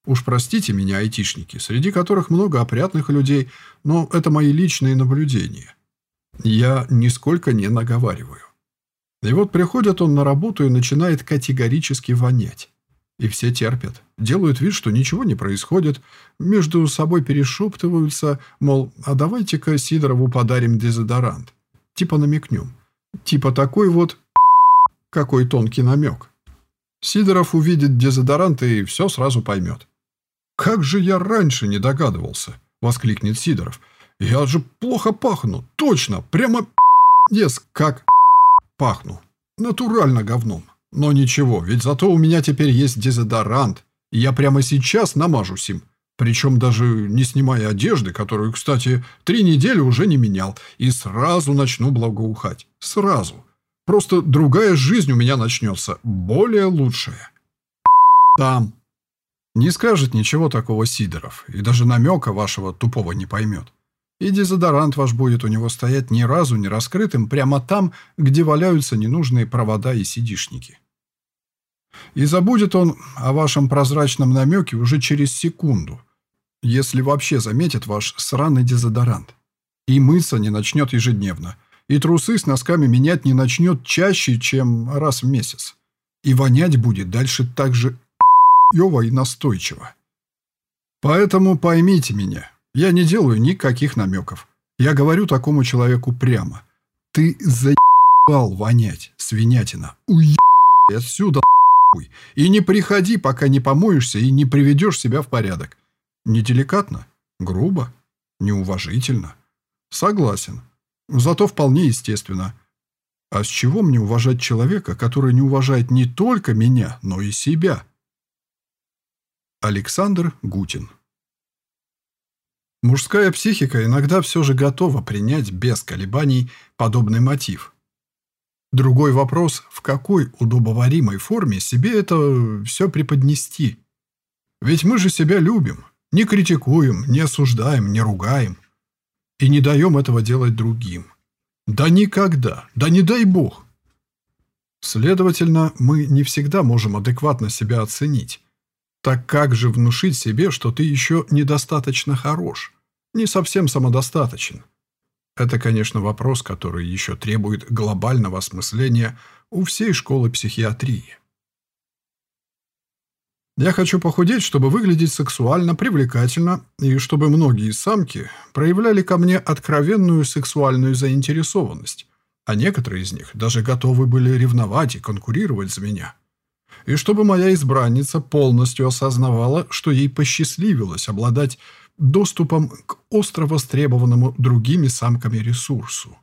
Уж простите меня, айтишники, среди которых много опрятных людей, но это мои личные наблюдения. Я нисколько не наговариваю. И вот приходит он на работу и начинает категорически вонять. И все терпят, делают вид, что ничего не происходит, между собой перешептываются, мол, а давайте-ка Сидорову подарим дезодорант. Типа намекнем. Типа такой вот... Какой тонкий намек. Сидоров увидит дезодорант и все сразу поймет. «Как же я раньше не догадывался!» — воскликнет Сидоров. «Я же плохо пахну! Точно! Прямо ес, как пахну! Натурально говном!» Но ничего, ведь зато у меня теперь есть дезодорант, и я прямо сейчас намажусь им. Причем даже не снимая одежды, которую, кстати, три недели уже не менял, и сразу начну благоухать. Сразу. Просто другая жизнь у меня начнется, более лучшая. Там. Не скажет ничего такого Сидоров, и даже намека вашего тупого не поймет. И дезодорант ваш будет у него стоять ни разу не раскрытым прямо там, где валяются ненужные провода и сидишники. И забудет он о вашем прозрачном намеке уже через секунду, если вообще заметит ваш сраный дезодорант. И мыться не начнет ежедневно, и трусы с носками менять не начнет чаще, чем раз в месяц. И вонять будет дальше так же ёво и настойчиво. Поэтому поймите меня, я не делаю никаких намеков. Я говорю такому человеку прямо. Ты заебал вонять, свинятина. Уебай отсюда, нахуй. И не приходи, пока не помоешься и не приведешь себя в порядок. Неделикатно? Грубо? Неуважительно? Согласен. Зато вполне естественно. А с чего мне уважать человека, который не уважает не только меня, но и себя? Александр Гутин Мужская психика иногда все же готова принять без колебаний подобный мотив. Другой вопрос, в какой удобоваримой форме себе это все преподнести. Ведь мы же себя любим, не критикуем, не осуждаем, не ругаем. И не даем этого делать другим. Да никогда, да не дай бог. Следовательно, мы не всегда можем адекватно себя оценить. Так как же внушить себе, что ты еще недостаточно хорош, не совсем самодостаточен? Это, конечно, вопрос, который еще требует глобального осмысления у всей школы психиатрии. Я хочу похудеть, чтобы выглядеть сексуально, привлекательно, и чтобы многие самки проявляли ко мне откровенную сексуальную заинтересованность, а некоторые из них даже готовы были ревновать и конкурировать за меня и чтобы моя избранница полностью осознавала, что ей посчастливилось обладать доступом к остро востребованному другими самками ресурсу.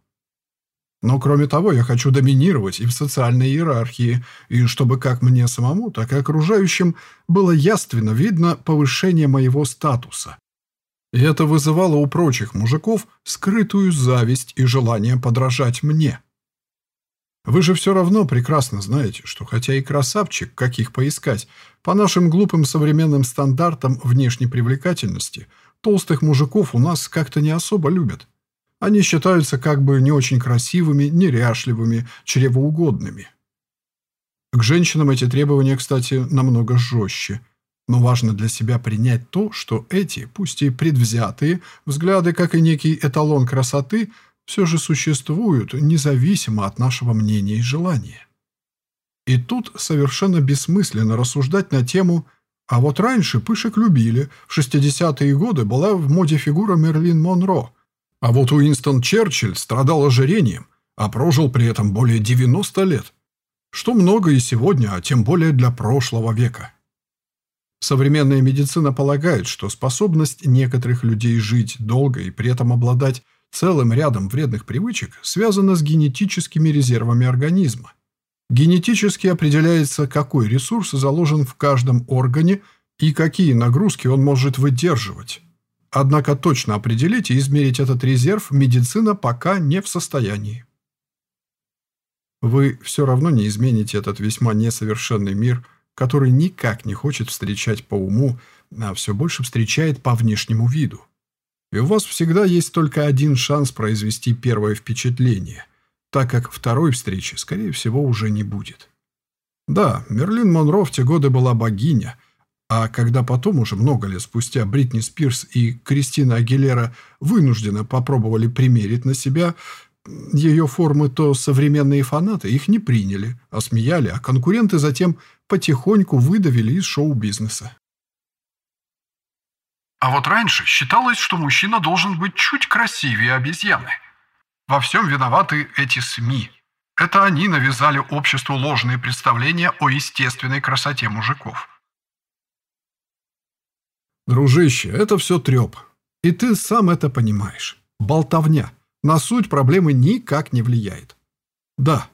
Но кроме того, я хочу доминировать и в социальной иерархии, и чтобы как мне самому, так и окружающим было яственно видно повышение моего статуса. И это вызывало у прочих мужиков скрытую зависть и желание подражать мне. Вы же все равно прекрасно знаете, что хотя и красавчик, каких поискать, по нашим глупым современным стандартам внешней привлекательности, толстых мужиков у нас как-то не особо любят. Они считаются как бы не очень красивыми, неряшливыми, чревоугодными. К женщинам эти требования, кстати, намного жестче. Но важно для себя принять то, что эти, пусть и предвзятые, взгляды, как и некий эталон красоты – все же существуют независимо от нашего мнения и желания. И тут совершенно бессмысленно рассуждать на тему «А вот раньше пышек любили, в 60-е годы была в моде фигура Мерлин Монро, а вот Уинстон Черчилль страдал ожирением, а прожил при этом более 90 лет, что много и сегодня, а тем более для прошлого века». Современная медицина полагает, что способность некоторых людей жить долго и при этом обладать целым рядом вредных привычек связано с генетическими резервами организма. Генетически определяется, какой ресурс заложен в каждом органе и какие нагрузки он может выдерживать. Однако точно определить и измерить этот резерв медицина пока не в состоянии. Вы все равно не измените этот весьма несовершенный мир, который никак не хочет встречать по уму, а все больше встречает по внешнему виду. И у вас всегда есть только один шанс произвести первое впечатление, так как второй встречи, скорее всего, уже не будет. Да, Мерлин Монро в те годы была богиня, а когда потом, уже много лет спустя, Бритни Спирс и Кристина Агилера вынужденно попробовали примерить на себя ее формы, то современные фанаты их не приняли, осмеяли, а конкуренты затем потихоньку выдавили из шоу-бизнеса. А вот раньше считалось, что мужчина должен быть чуть красивее обезьяны. Во всем виноваты эти СМИ. Это они навязали обществу ложные представления о естественной красоте мужиков. Дружище, это все треп. И ты сам это понимаешь. Болтовня. На суть проблемы никак не влияет. Да,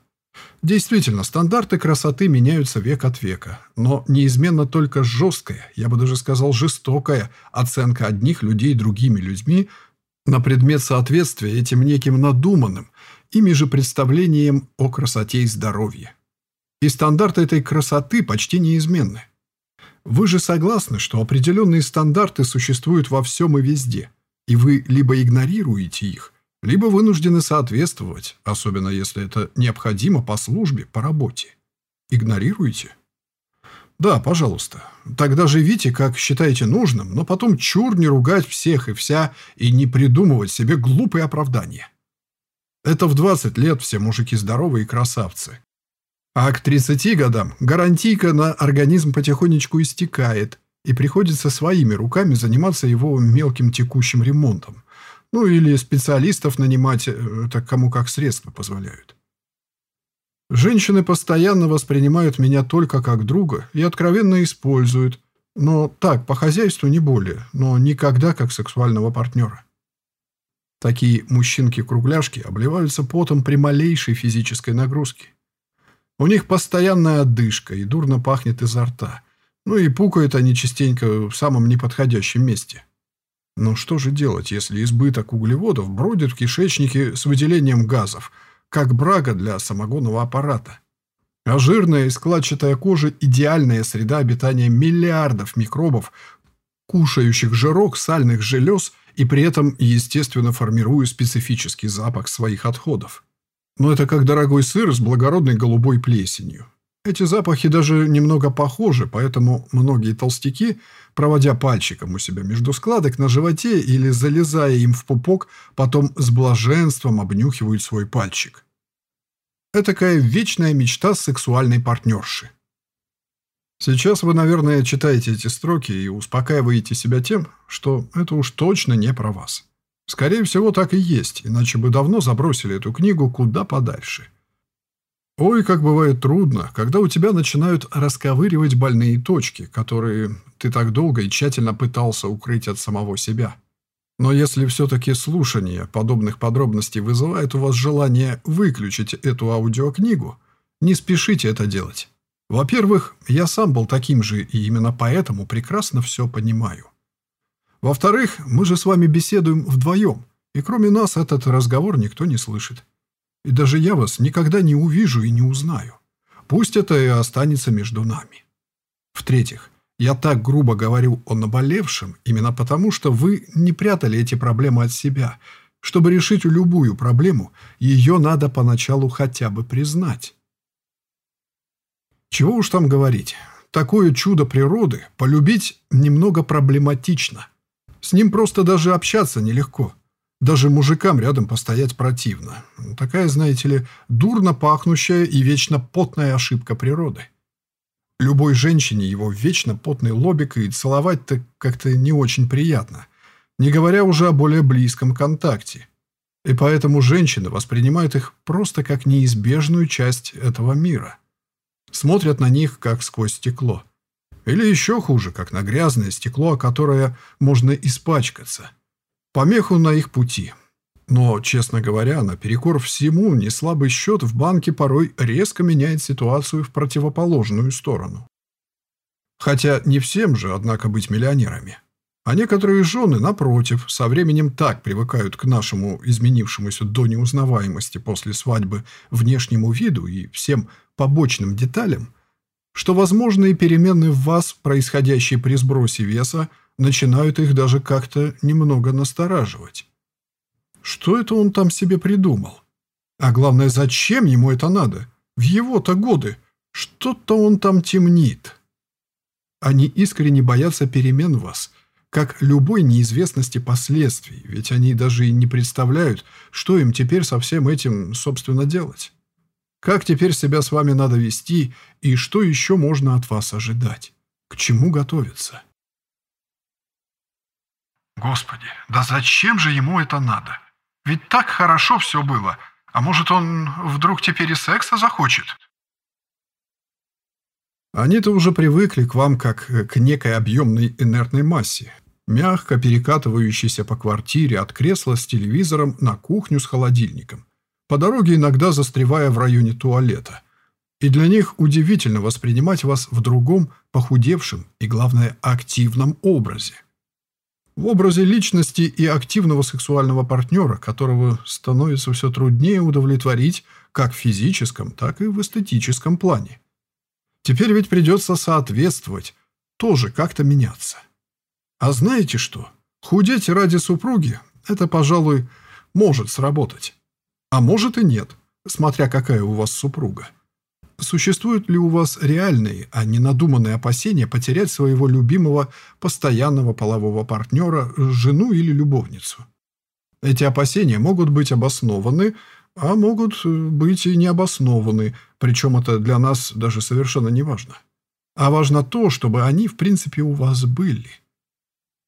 Действительно, стандарты красоты меняются век от века, но неизменно только жесткая, я бы даже сказал жестокая, оценка одних людей другими людьми на предмет соответствия этим неким надуманным, ими же представлениям о красоте и здоровье. И стандарты этой красоты почти неизменны. Вы же согласны, что определенные стандарты существуют во всем и везде, и вы либо игнорируете их, либо вынуждены соответствовать, особенно если это необходимо по службе, по работе. Игнорируете? Да, пожалуйста. Тогда живите, как считаете нужным, но потом чур не ругать всех и вся и не придумывать себе глупые оправдания. Это в 20 лет все мужики здоровые и красавцы. А к 30 годам гарантийка на организм потихонечку истекает, и приходится своими руками заниматься его мелким текущим ремонтом. Ну или специалистов нанимать, э, так кому как средства позволяют. Женщины постоянно воспринимают меня только как друга и откровенно используют, но так, по хозяйству не более, но никогда как сексуального партнера. Такие мужчинки-кругляшки обливаются потом при малейшей физической нагрузке. У них постоянная одышка и дурно пахнет изо рта. Ну и пукают они частенько в самом неподходящем месте. Но что же делать, если избыток углеводов бродит в кишечнике с выделением газов, как брага для самогонного аппарата? А жирная и складчатая кожа – идеальная среда обитания миллиардов микробов, кушающих жирок сальных желез и при этом, естественно, формируя специфический запах своих отходов. Но это как дорогой сыр с благородной голубой плесенью. Эти запахи даже немного похожи, поэтому многие толстяки, проводя пальчиком у себя между складок на животе или залезая им в пупок, потом с блаженством обнюхивают свой пальчик. Это такая вечная мечта сексуальной партнерши. Сейчас вы, наверное, читаете эти строки и успокаиваете себя тем, что это уж точно не про вас. Скорее всего, так и есть, иначе бы давно забросили эту книгу куда подальше. Ой, как бывает трудно, когда у тебя начинают расковыривать больные точки, которые ты так долго и тщательно пытался укрыть от самого себя. Но если все-таки слушание подобных подробностей вызывает у вас желание выключить эту аудиокнигу, не спешите это делать. Во-первых, я сам был таким же, и именно поэтому прекрасно все понимаю. Во-вторых, мы же с вами беседуем вдвоем, и кроме нас этот разговор никто не слышит. И даже я вас никогда не увижу и не узнаю. Пусть это и останется между нами. В-третьих, я так грубо говорю о наболевшем именно потому, что вы не прятали эти проблемы от себя. Чтобы решить любую проблему, ее надо поначалу хотя бы признать. Чего уж там говорить. Такое чудо природы полюбить немного проблематично – с ним просто даже общаться нелегко. Даже мужикам рядом постоять противно. Такая, знаете ли, дурно пахнущая и вечно потная ошибка природы. Любой женщине его вечно потный лобик и целовать-то как-то не очень приятно, не говоря уже о более близком контакте. И поэтому женщины воспринимают их просто как неизбежную часть этого мира. Смотрят на них, как сквозь стекло. Или еще хуже, как на грязное стекло, о которое можно испачкаться. Помеху на их пути. Но, честно говоря, наперекор всему, неслабый счет в банке порой резко меняет ситуацию в противоположную сторону. Хотя не всем же, однако, быть миллионерами. А некоторые жены, напротив, со временем так привыкают к нашему изменившемуся до неузнаваемости после свадьбы внешнему виду и всем побочным деталям, что возможные перемены в вас, происходящие при сбросе веса, начинают их даже как-то немного настораживать. Что это он там себе придумал? А главное, зачем ему это надо? В его-то годы. Что-то он там темнит. Они искренне боятся перемен вас, как любой неизвестности последствий, ведь они даже и не представляют, что им теперь со всем этим, собственно, делать. Как теперь себя с вами надо вести и что еще можно от вас ожидать? К чему готовиться? Господи, да зачем же ему это надо? Ведь так хорошо все было. А может, он вдруг теперь и секса захочет? Они-то уже привыкли к вам как к некой объемной инертной массе, мягко перекатывающейся по квартире от кресла с телевизором на кухню с холодильником по дороге иногда застревая в районе туалета. И для них удивительно воспринимать вас в другом, похудевшем и, главное, активном образе. В образе личности и активного сексуального партнера, которого становится все труднее удовлетворить как в физическом, так и в эстетическом плане. Теперь ведь придется соответствовать, тоже как-то меняться. А знаете что? Худеть ради супруги – это, пожалуй, может сработать. А может и нет, смотря какая у вас супруга. Существуют ли у вас реальные, а не надуманные опасения потерять своего любимого постоянного полового партнера, жену или любовницу? Эти опасения могут быть обоснованы, а могут быть и необоснованы, причем это для нас даже совершенно не важно. а важно то, чтобы они, в принципе, у вас были.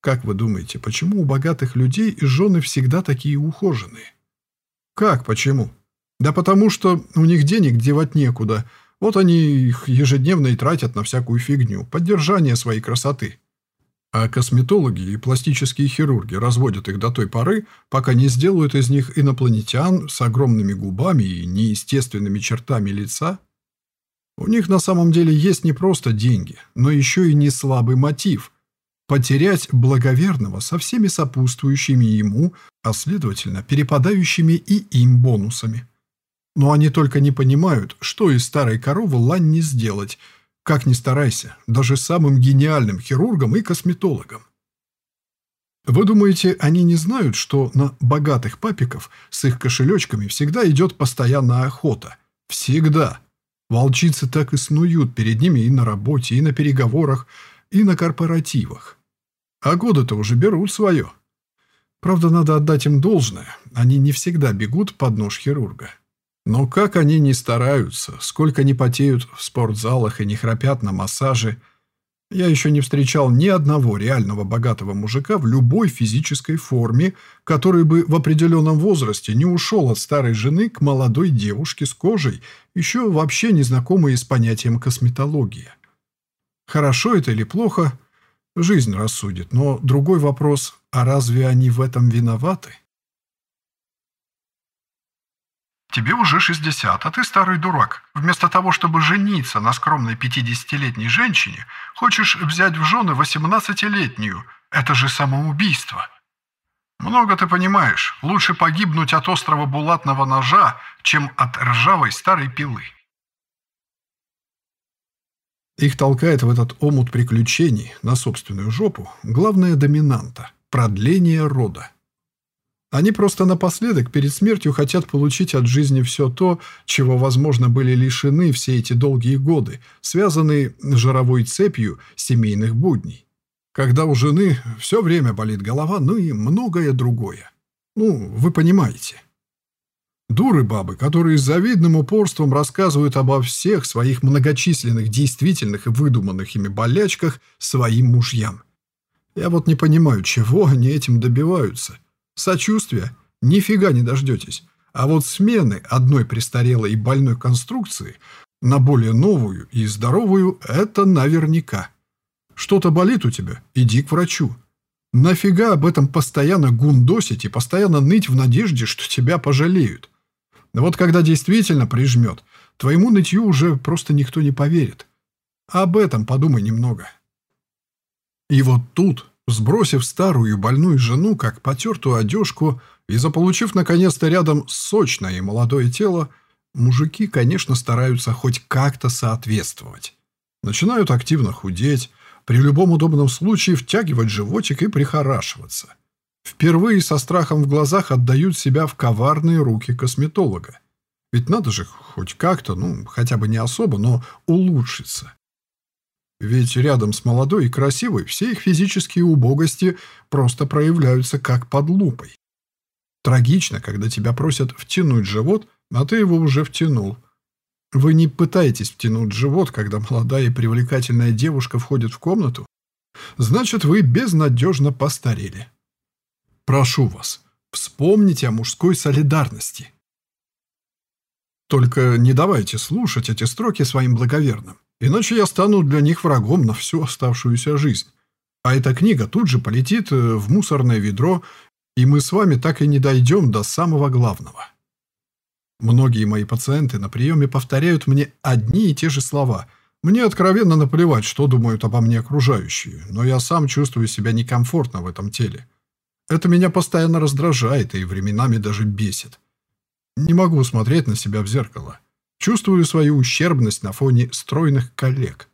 Как вы думаете, почему у богатых людей жены всегда такие ухоженные? Как почему? Да потому что у них денег девать некуда. Вот они их ежедневно и тратят на всякую фигню, поддержание своей красоты. А косметологи и пластические хирурги разводят их до той поры, пока не сделают из них инопланетян с огромными губами и неестественными чертами лица. У них на самом деле есть не просто деньги, но еще и не слабый мотив – потерять благоверного со всеми сопутствующими ему, а следовательно, перепадающими и им бонусами. Но они только не понимают, что из старой коровы лань не сделать – как ни старайся, даже самым гениальным хирургом и косметологом. Вы думаете, они не знают, что на богатых папиков с их кошелечками всегда идет постоянная охота? Всегда. Волчицы так и снуют перед ними и на работе, и на переговорах, и на корпоративах. А годы-то уже берут свое. Правда, надо отдать им должное. Они не всегда бегут под нож хирурга. Но как они не стараются, сколько не потеют в спортзалах и не храпят на массаже, я еще не встречал ни одного реального богатого мужика в любой физической форме, который бы в определенном возрасте не ушел от старой жены к молодой девушке с кожей, еще вообще незнакомой с понятием косметология. Хорошо это или плохо, жизнь рассудит, но другой вопрос, а разве они в этом виноваты? Тебе уже 60, а ты старый дурак. Вместо того, чтобы жениться на скромной 50-летней женщине, хочешь взять в жены 18-летнюю. Это же самоубийство. Много ты понимаешь. Лучше погибнуть от острого булатного ножа, чем от ржавой старой пилы. Их толкает в этот омут приключений на собственную жопу главная доминанта – продление рода. Они просто напоследок перед смертью хотят получить от жизни все то, чего, возможно, были лишены все эти долгие годы, связанные жировой цепью семейных будней. Когда у жены все время болит голова, ну и многое другое. Ну, вы понимаете. Дуры бабы, которые с завидным упорством рассказывают обо всех своих многочисленных действительных и выдуманных ими болячках своим мужьям. Я вот не понимаю, чего они этим добиваются – Сочувствия нифига не дождетесь. А вот смены одной престарелой и больной конструкции на более новую и здоровую – это наверняка. Что-то болит у тебя? Иди к врачу. Нафига об этом постоянно гундосить и постоянно ныть в надежде, что тебя пожалеют? Вот когда действительно прижмет, твоему нытью уже просто никто не поверит. Об этом подумай немного. И вот тут Сбросив старую больную жену, как потертую одежку, и заполучив наконец-то рядом сочное и молодое тело, мужики, конечно, стараются хоть как-то соответствовать. Начинают активно худеть, при любом удобном случае втягивать животик и прихорашиваться. Впервые со страхом в глазах отдают себя в коварные руки косметолога. Ведь надо же хоть как-то, ну, хотя бы не особо, но улучшиться. Ведь рядом с молодой и красивой все их физические убогости просто проявляются как под лупой. Трагично, когда тебя просят втянуть живот, а ты его уже втянул. Вы не пытаетесь втянуть живот, когда молодая и привлекательная девушка входит в комнату? Значит, вы безнадежно постарели. Прошу вас, вспомните о мужской солидарности. Только не давайте слушать эти строки своим благоверным. Иначе я стану для них врагом на всю оставшуюся жизнь. А эта книга тут же полетит э, в мусорное ведро, и мы с вами так и не дойдем до самого главного. Многие мои пациенты на приеме повторяют мне одни и те же слова. Мне откровенно наплевать, что думают обо мне окружающие, но я сам чувствую себя некомфортно в этом теле. Это меня постоянно раздражает и временами даже бесит. Не могу смотреть на себя в зеркало. Чувствую свою ущербность на фоне стройных коллег.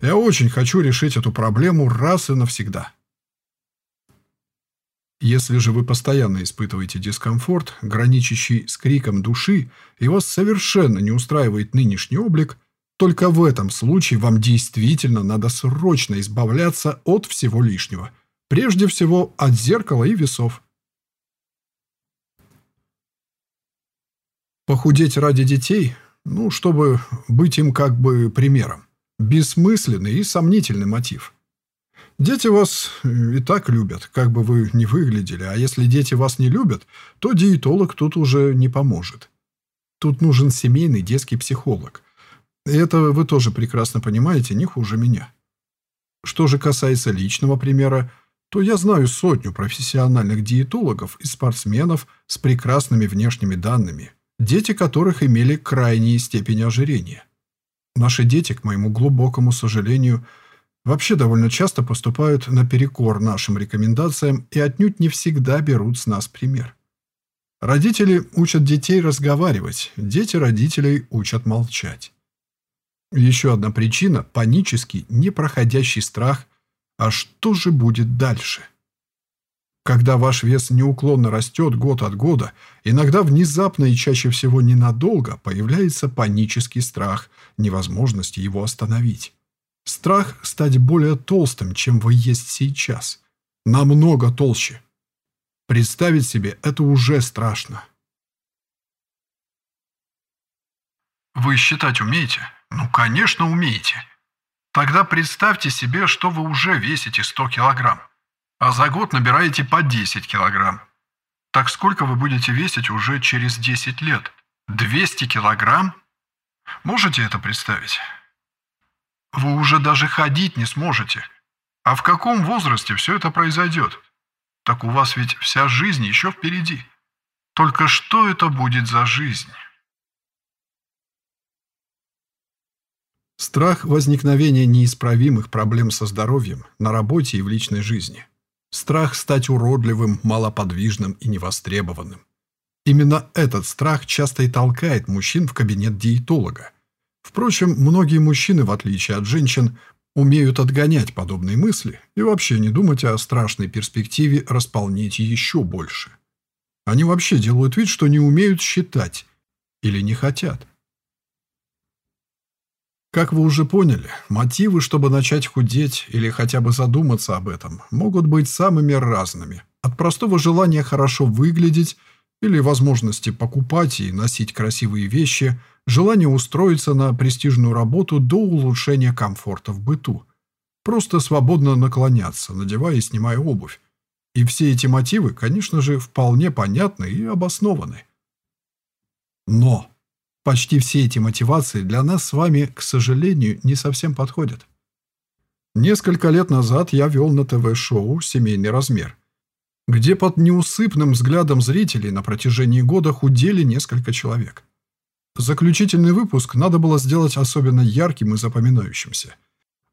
Я очень хочу решить эту проблему раз и навсегда. Если же вы постоянно испытываете дискомфорт, граничащий с криком души, и вас совершенно не устраивает нынешний облик, только в этом случае вам действительно надо срочно избавляться от всего лишнего. Прежде всего от зеркала и весов. Похудеть ради детей ну, чтобы быть им как бы примером. Бессмысленный и сомнительный мотив. Дети вас и так любят, как бы вы ни выглядели, а если дети вас не любят, то диетолог тут уже не поможет. Тут нужен семейный детский психолог. И это вы тоже прекрасно понимаете, не хуже меня. Что же касается личного примера, то я знаю сотню профессиональных диетологов и спортсменов с прекрасными внешними данными, дети которых имели крайние степени ожирения. Наши дети, к моему глубокому сожалению, вообще довольно часто поступают наперекор нашим рекомендациям и отнюдь не всегда берут с нас пример. Родители учат детей разговаривать, дети родителей учат молчать. Еще одна причина – панический, непроходящий страх «А что же будет дальше?». Когда ваш вес неуклонно растет год от года, иногда внезапно и чаще всего ненадолго появляется панический страх невозможности его остановить. Страх стать более толстым, чем вы есть сейчас. Намного толще. Представить себе это уже страшно. Вы считать умеете? Ну, конечно, умеете. Тогда представьте себе, что вы уже весите 100 килограмм, а за год набираете по 10 килограмм. Так сколько вы будете весить уже через 10 лет? 200 килограмм? Можете это представить? Вы уже даже ходить не сможете. А в каком возрасте все это произойдет? Так у вас ведь вся жизнь еще впереди. Только что это будет за жизнь? Страх возникновения неисправимых проблем со здоровьем на работе и в личной жизни. Страх стать уродливым, малоподвижным и невостребованным. Именно этот страх часто и толкает мужчин в кабинет диетолога. Впрочем, многие мужчины, в отличие от женщин, умеют отгонять подобные мысли и вообще не думать о страшной перспективе располнить еще больше. Они вообще делают вид, что не умеют считать или не хотят. Как вы уже поняли, мотивы, чтобы начать худеть или хотя бы задуматься об этом, могут быть самыми разными. От простого желания хорошо выглядеть или возможности покупать и носить красивые вещи, желание устроиться на престижную работу до улучшения комфорта в быту. Просто свободно наклоняться, надевая и снимая обувь. И все эти мотивы, конечно же, вполне понятны и обоснованы. Но Почти все эти мотивации для нас с вами, к сожалению, не совсем подходят. Несколько лет назад я вел на ТВ-шоу «Семейный размер», где под неусыпным взглядом зрителей на протяжении года худели несколько человек. Заключительный выпуск надо было сделать особенно ярким и запоминающимся.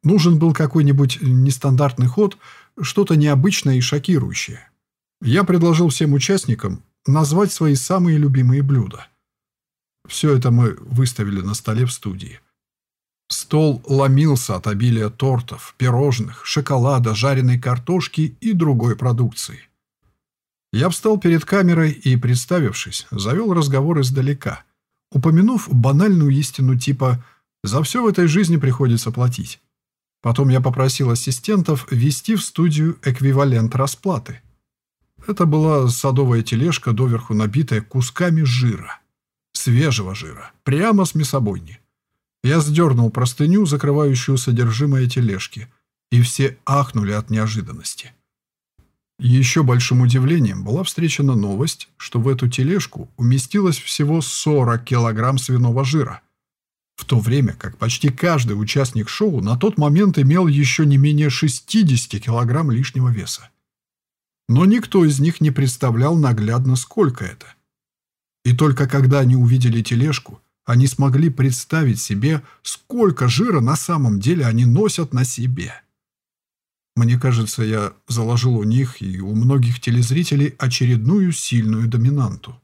Нужен был какой-нибудь нестандартный ход, что-то необычное и шокирующее. Я предложил всем участникам назвать свои самые любимые блюда. Все это мы выставили на столе в студии. Стол ломился от обилия тортов, пирожных, шоколада, жареной картошки и другой продукции. Я встал перед камерой и, представившись, завел разговор издалека, упомянув банальную истину типа «за все в этой жизни приходится платить». Потом я попросил ассистентов ввести в студию эквивалент расплаты. Это была садовая тележка, доверху набитая кусками жира свежего жира, прямо с мясобойни. Я сдернул простыню, закрывающую содержимое тележки, и все ахнули от неожиданности. Еще большим удивлением была встречена новость, что в эту тележку уместилось всего 40 килограмм свиного жира, в то время как почти каждый участник шоу на тот момент имел еще не менее 60 килограмм лишнего веса. Но никто из них не представлял наглядно, сколько это – и только когда они увидели тележку, они смогли представить себе, сколько жира на самом деле они носят на себе. Мне кажется, я заложил у них и у многих телезрителей очередную сильную доминанту.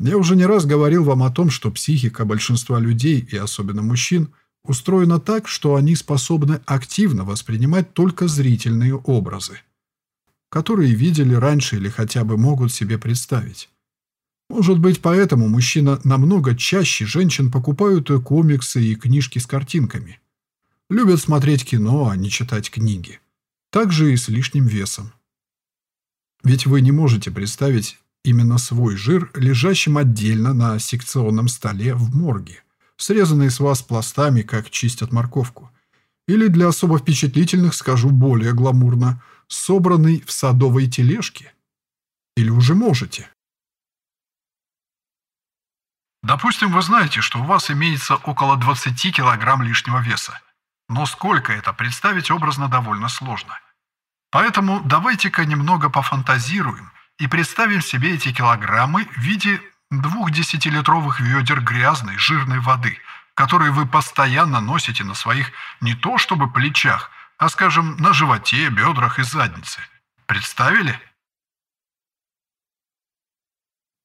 Я уже не раз говорил вам о том, что психика большинства людей, и особенно мужчин, устроена так, что они способны активно воспринимать только зрительные образы – которые видели раньше или хотя бы могут себе представить. Может быть, поэтому мужчина намного чаще женщин покупают комиксы и книжки с картинками. Любят смотреть кино, а не читать книги. Так же и с лишним весом. Ведь вы не можете представить именно свой жир, лежащим отдельно на секционном столе в морге, срезанные с вас пластами, как чистят морковку. Или для особо впечатлительных скажу более гламурно, собранный в садовой тележке. Или уже можете? Допустим, вы знаете, что у вас имеется около 20 килограмм лишнего веса. Но сколько это, представить образно довольно сложно. Поэтому давайте-ка немного пофантазируем и представим себе эти килограммы в виде двух десятилитровых ведер грязной, жирной воды, которые вы постоянно носите на своих не то чтобы плечах, а, скажем, на животе, бедрах и заднице. Представили?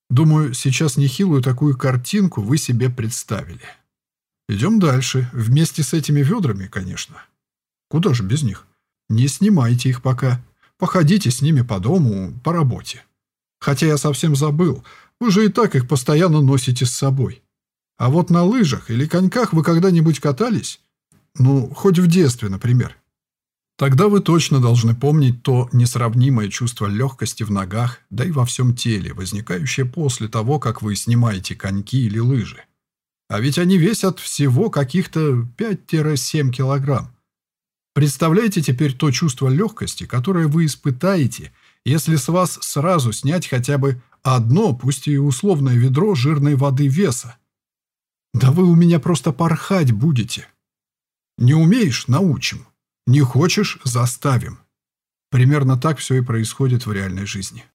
Думаю, сейчас нехилую такую картинку вы себе представили. Идем дальше, вместе с этими ведрами, конечно. Куда же без них? Не снимайте их пока. Походите с ними по дому, по работе. Хотя я совсем забыл, вы же и так их постоянно носите с собой. А вот на лыжах или коньках вы когда-нибудь катались? Ну, хоть в детстве, например. Тогда вы точно должны помнить то несравнимое чувство легкости в ногах, да и во всем теле, возникающее после того, как вы снимаете коньки или лыжи. А ведь они весят всего каких-то 5-7 килограмм. Представляете теперь то чувство легкости, которое вы испытаете, если с вас сразу снять хотя бы одно, пусть и условное ведро жирной воды веса. Да вы у меня просто порхать будете. Не умеешь – научим. Не хочешь – заставим. Примерно так все и происходит в реальной жизни.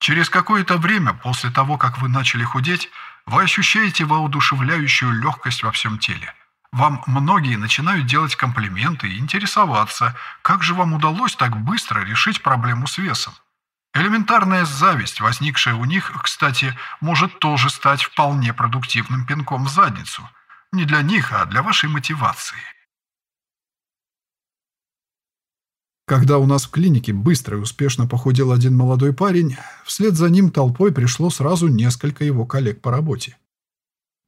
Через какое-то время после того, как вы начали худеть, вы ощущаете воодушевляющую легкость во всем теле. Вам многие начинают делать комплименты и интересоваться, как же вам удалось так быстро решить проблему с весом. Элементарная зависть, возникшая у них, кстати, может тоже стать вполне продуктивным пинком в задницу. Не для них, а для вашей мотивации. Когда у нас в клинике быстро и успешно похудел один молодой парень, вслед за ним толпой пришло сразу несколько его коллег по работе.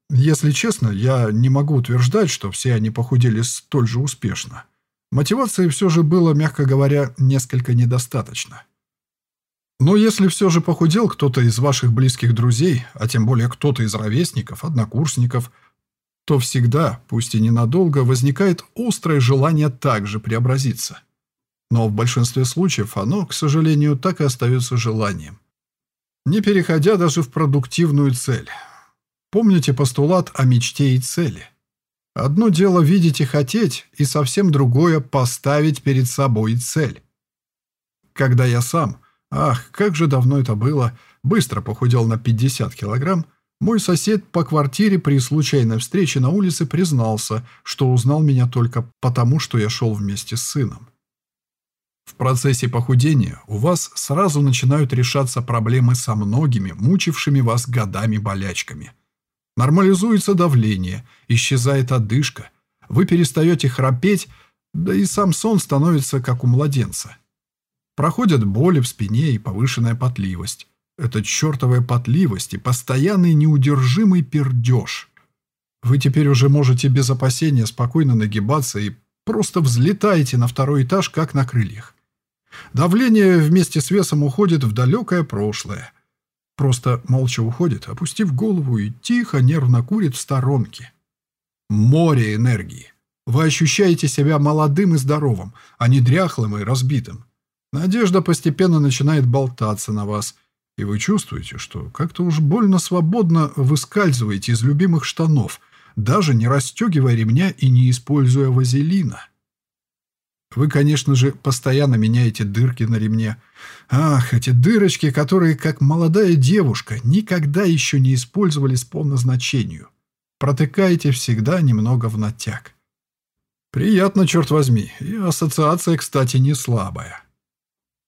Если честно, я не могу утверждать, что все они похудели столь же успешно. Мотивации все же было, мягко говоря, несколько недостаточно. Но если все же похудел кто-то из ваших близких друзей, а тем более кто-то из ровесников, однокурсников, то всегда, пусть и ненадолго, возникает острое желание также преобразиться. Но в большинстве случаев оно, к сожалению, так и остается желанием. Не переходя даже в продуктивную цель. Помните постулат о мечте и цели? Одно дело видеть и хотеть, и совсем другое – поставить перед собой цель. Когда я сам, ах, как же давно это было, быстро похудел на 50 килограмм, мой сосед по квартире при случайной встрече на улице признался, что узнал меня только потому, что я шел вместе с сыном. В процессе похудения у вас сразу начинают решаться проблемы со многими, мучившими вас годами болячками – Нормализуется давление, исчезает одышка, вы перестаете храпеть, да и сам сон становится как у младенца. Проходят боли в спине и повышенная потливость. Это чертовая потливость и постоянный неудержимый пердеж. Вы теперь уже можете без опасения спокойно нагибаться и просто взлетаете на второй этаж, как на крыльях. Давление вместе с весом уходит в далекое прошлое. Просто молча уходит, опустив голову и тихо, нервно курит в сторонке. Море энергии. Вы ощущаете себя молодым и здоровым, а не дряхлым и разбитым. Надежда постепенно начинает болтаться на вас, и вы чувствуете, что как-то уж больно свободно выскальзываете из любимых штанов, даже не расстегивая ремня и не используя вазелина. Вы, конечно же, постоянно меняете дырки на ремне. Ах, эти дырочки, которые, как молодая девушка, никогда еще не использовались по назначению. Протыкаете всегда немного в натяг. Приятно, черт возьми, и ассоциация, кстати, не слабая.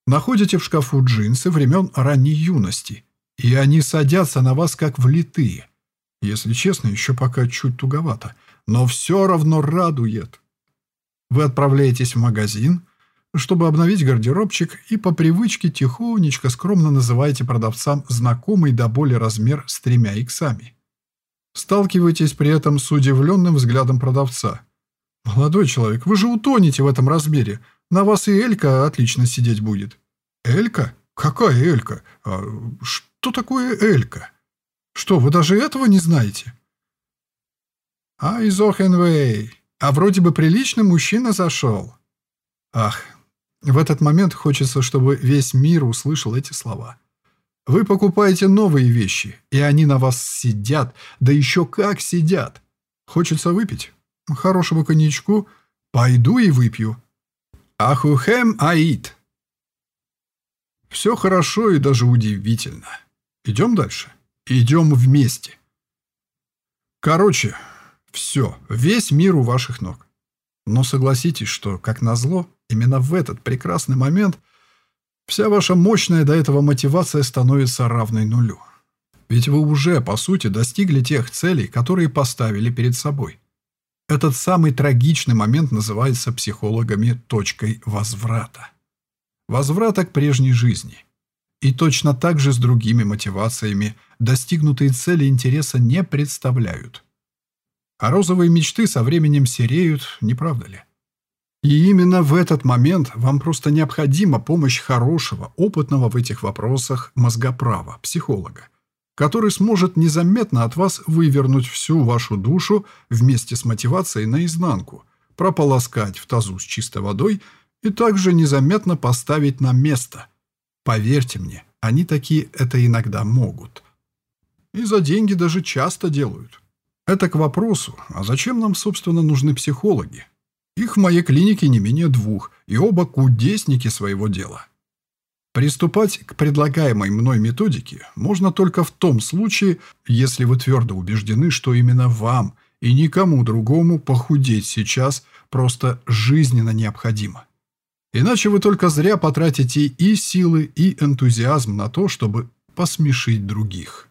Находите в шкафу джинсы времен ранней юности, и они садятся на вас как влитые. Если честно, еще пока чуть туговато, но все равно радует. Вы отправляетесь в магазин, чтобы обновить гардеробчик, и по привычке тихонечко скромно называете продавцам знакомый до боли размер с тремя иксами. Сталкиваетесь при этом с удивленным взглядом продавца. «Молодой человек, вы же утонете в этом размере. На вас и Элька отлично сидеть будет». «Элька? Какая Элька? А что такое Элька?» Что, вы даже этого не знаете? Ай, Зохенвей, а вроде бы приличный мужчина зашел. Ах, в этот момент хочется, чтобы весь мир услышал эти слова. Вы покупаете новые вещи, и они на вас сидят, да еще как сидят. Хочется выпить? Хорошего коньячку? Пойду и выпью. Ахухем аид. Все хорошо и даже удивительно. Идем дальше? Идем вместе. Короче, все, весь мир у ваших ног. Но согласитесь, что, как назло, именно в этот прекрасный момент вся ваша мощная до этого мотивация становится равной нулю. Ведь вы уже, по сути, достигли тех целей, которые поставили перед собой. Этот самый трагичный момент называется психологами точкой возврата. Возврата к прежней жизни. И точно так же с другими мотивациями достигнутые цели интереса не представляют. А розовые мечты со временем сереют, не правда ли? И именно в этот момент вам просто необходима помощь хорошего, опытного в этих вопросах мозгоправа, психолога, который сможет незаметно от вас вывернуть всю вашу душу вместе с мотивацией наизнанку, прополоскать в тазу с чистой водой и также незаметно поставить на место. Поверьте мне, они такие это иногда могут. И за деньги даже часто делают. Это к вопросу, а зачем нам, собственно, нужны психологи? Их в моей клинике не менее двух, и оба кудесники своего дела. Приступать к предлагаемой мной методике можно только в том случае, если вы твердо убеждены, что именно вам и никому другому похудеть сейчас просто жизненно необходимо. Иначе вы только зря потратите и силы, и энтузиазм на то, чтобы посмешить других.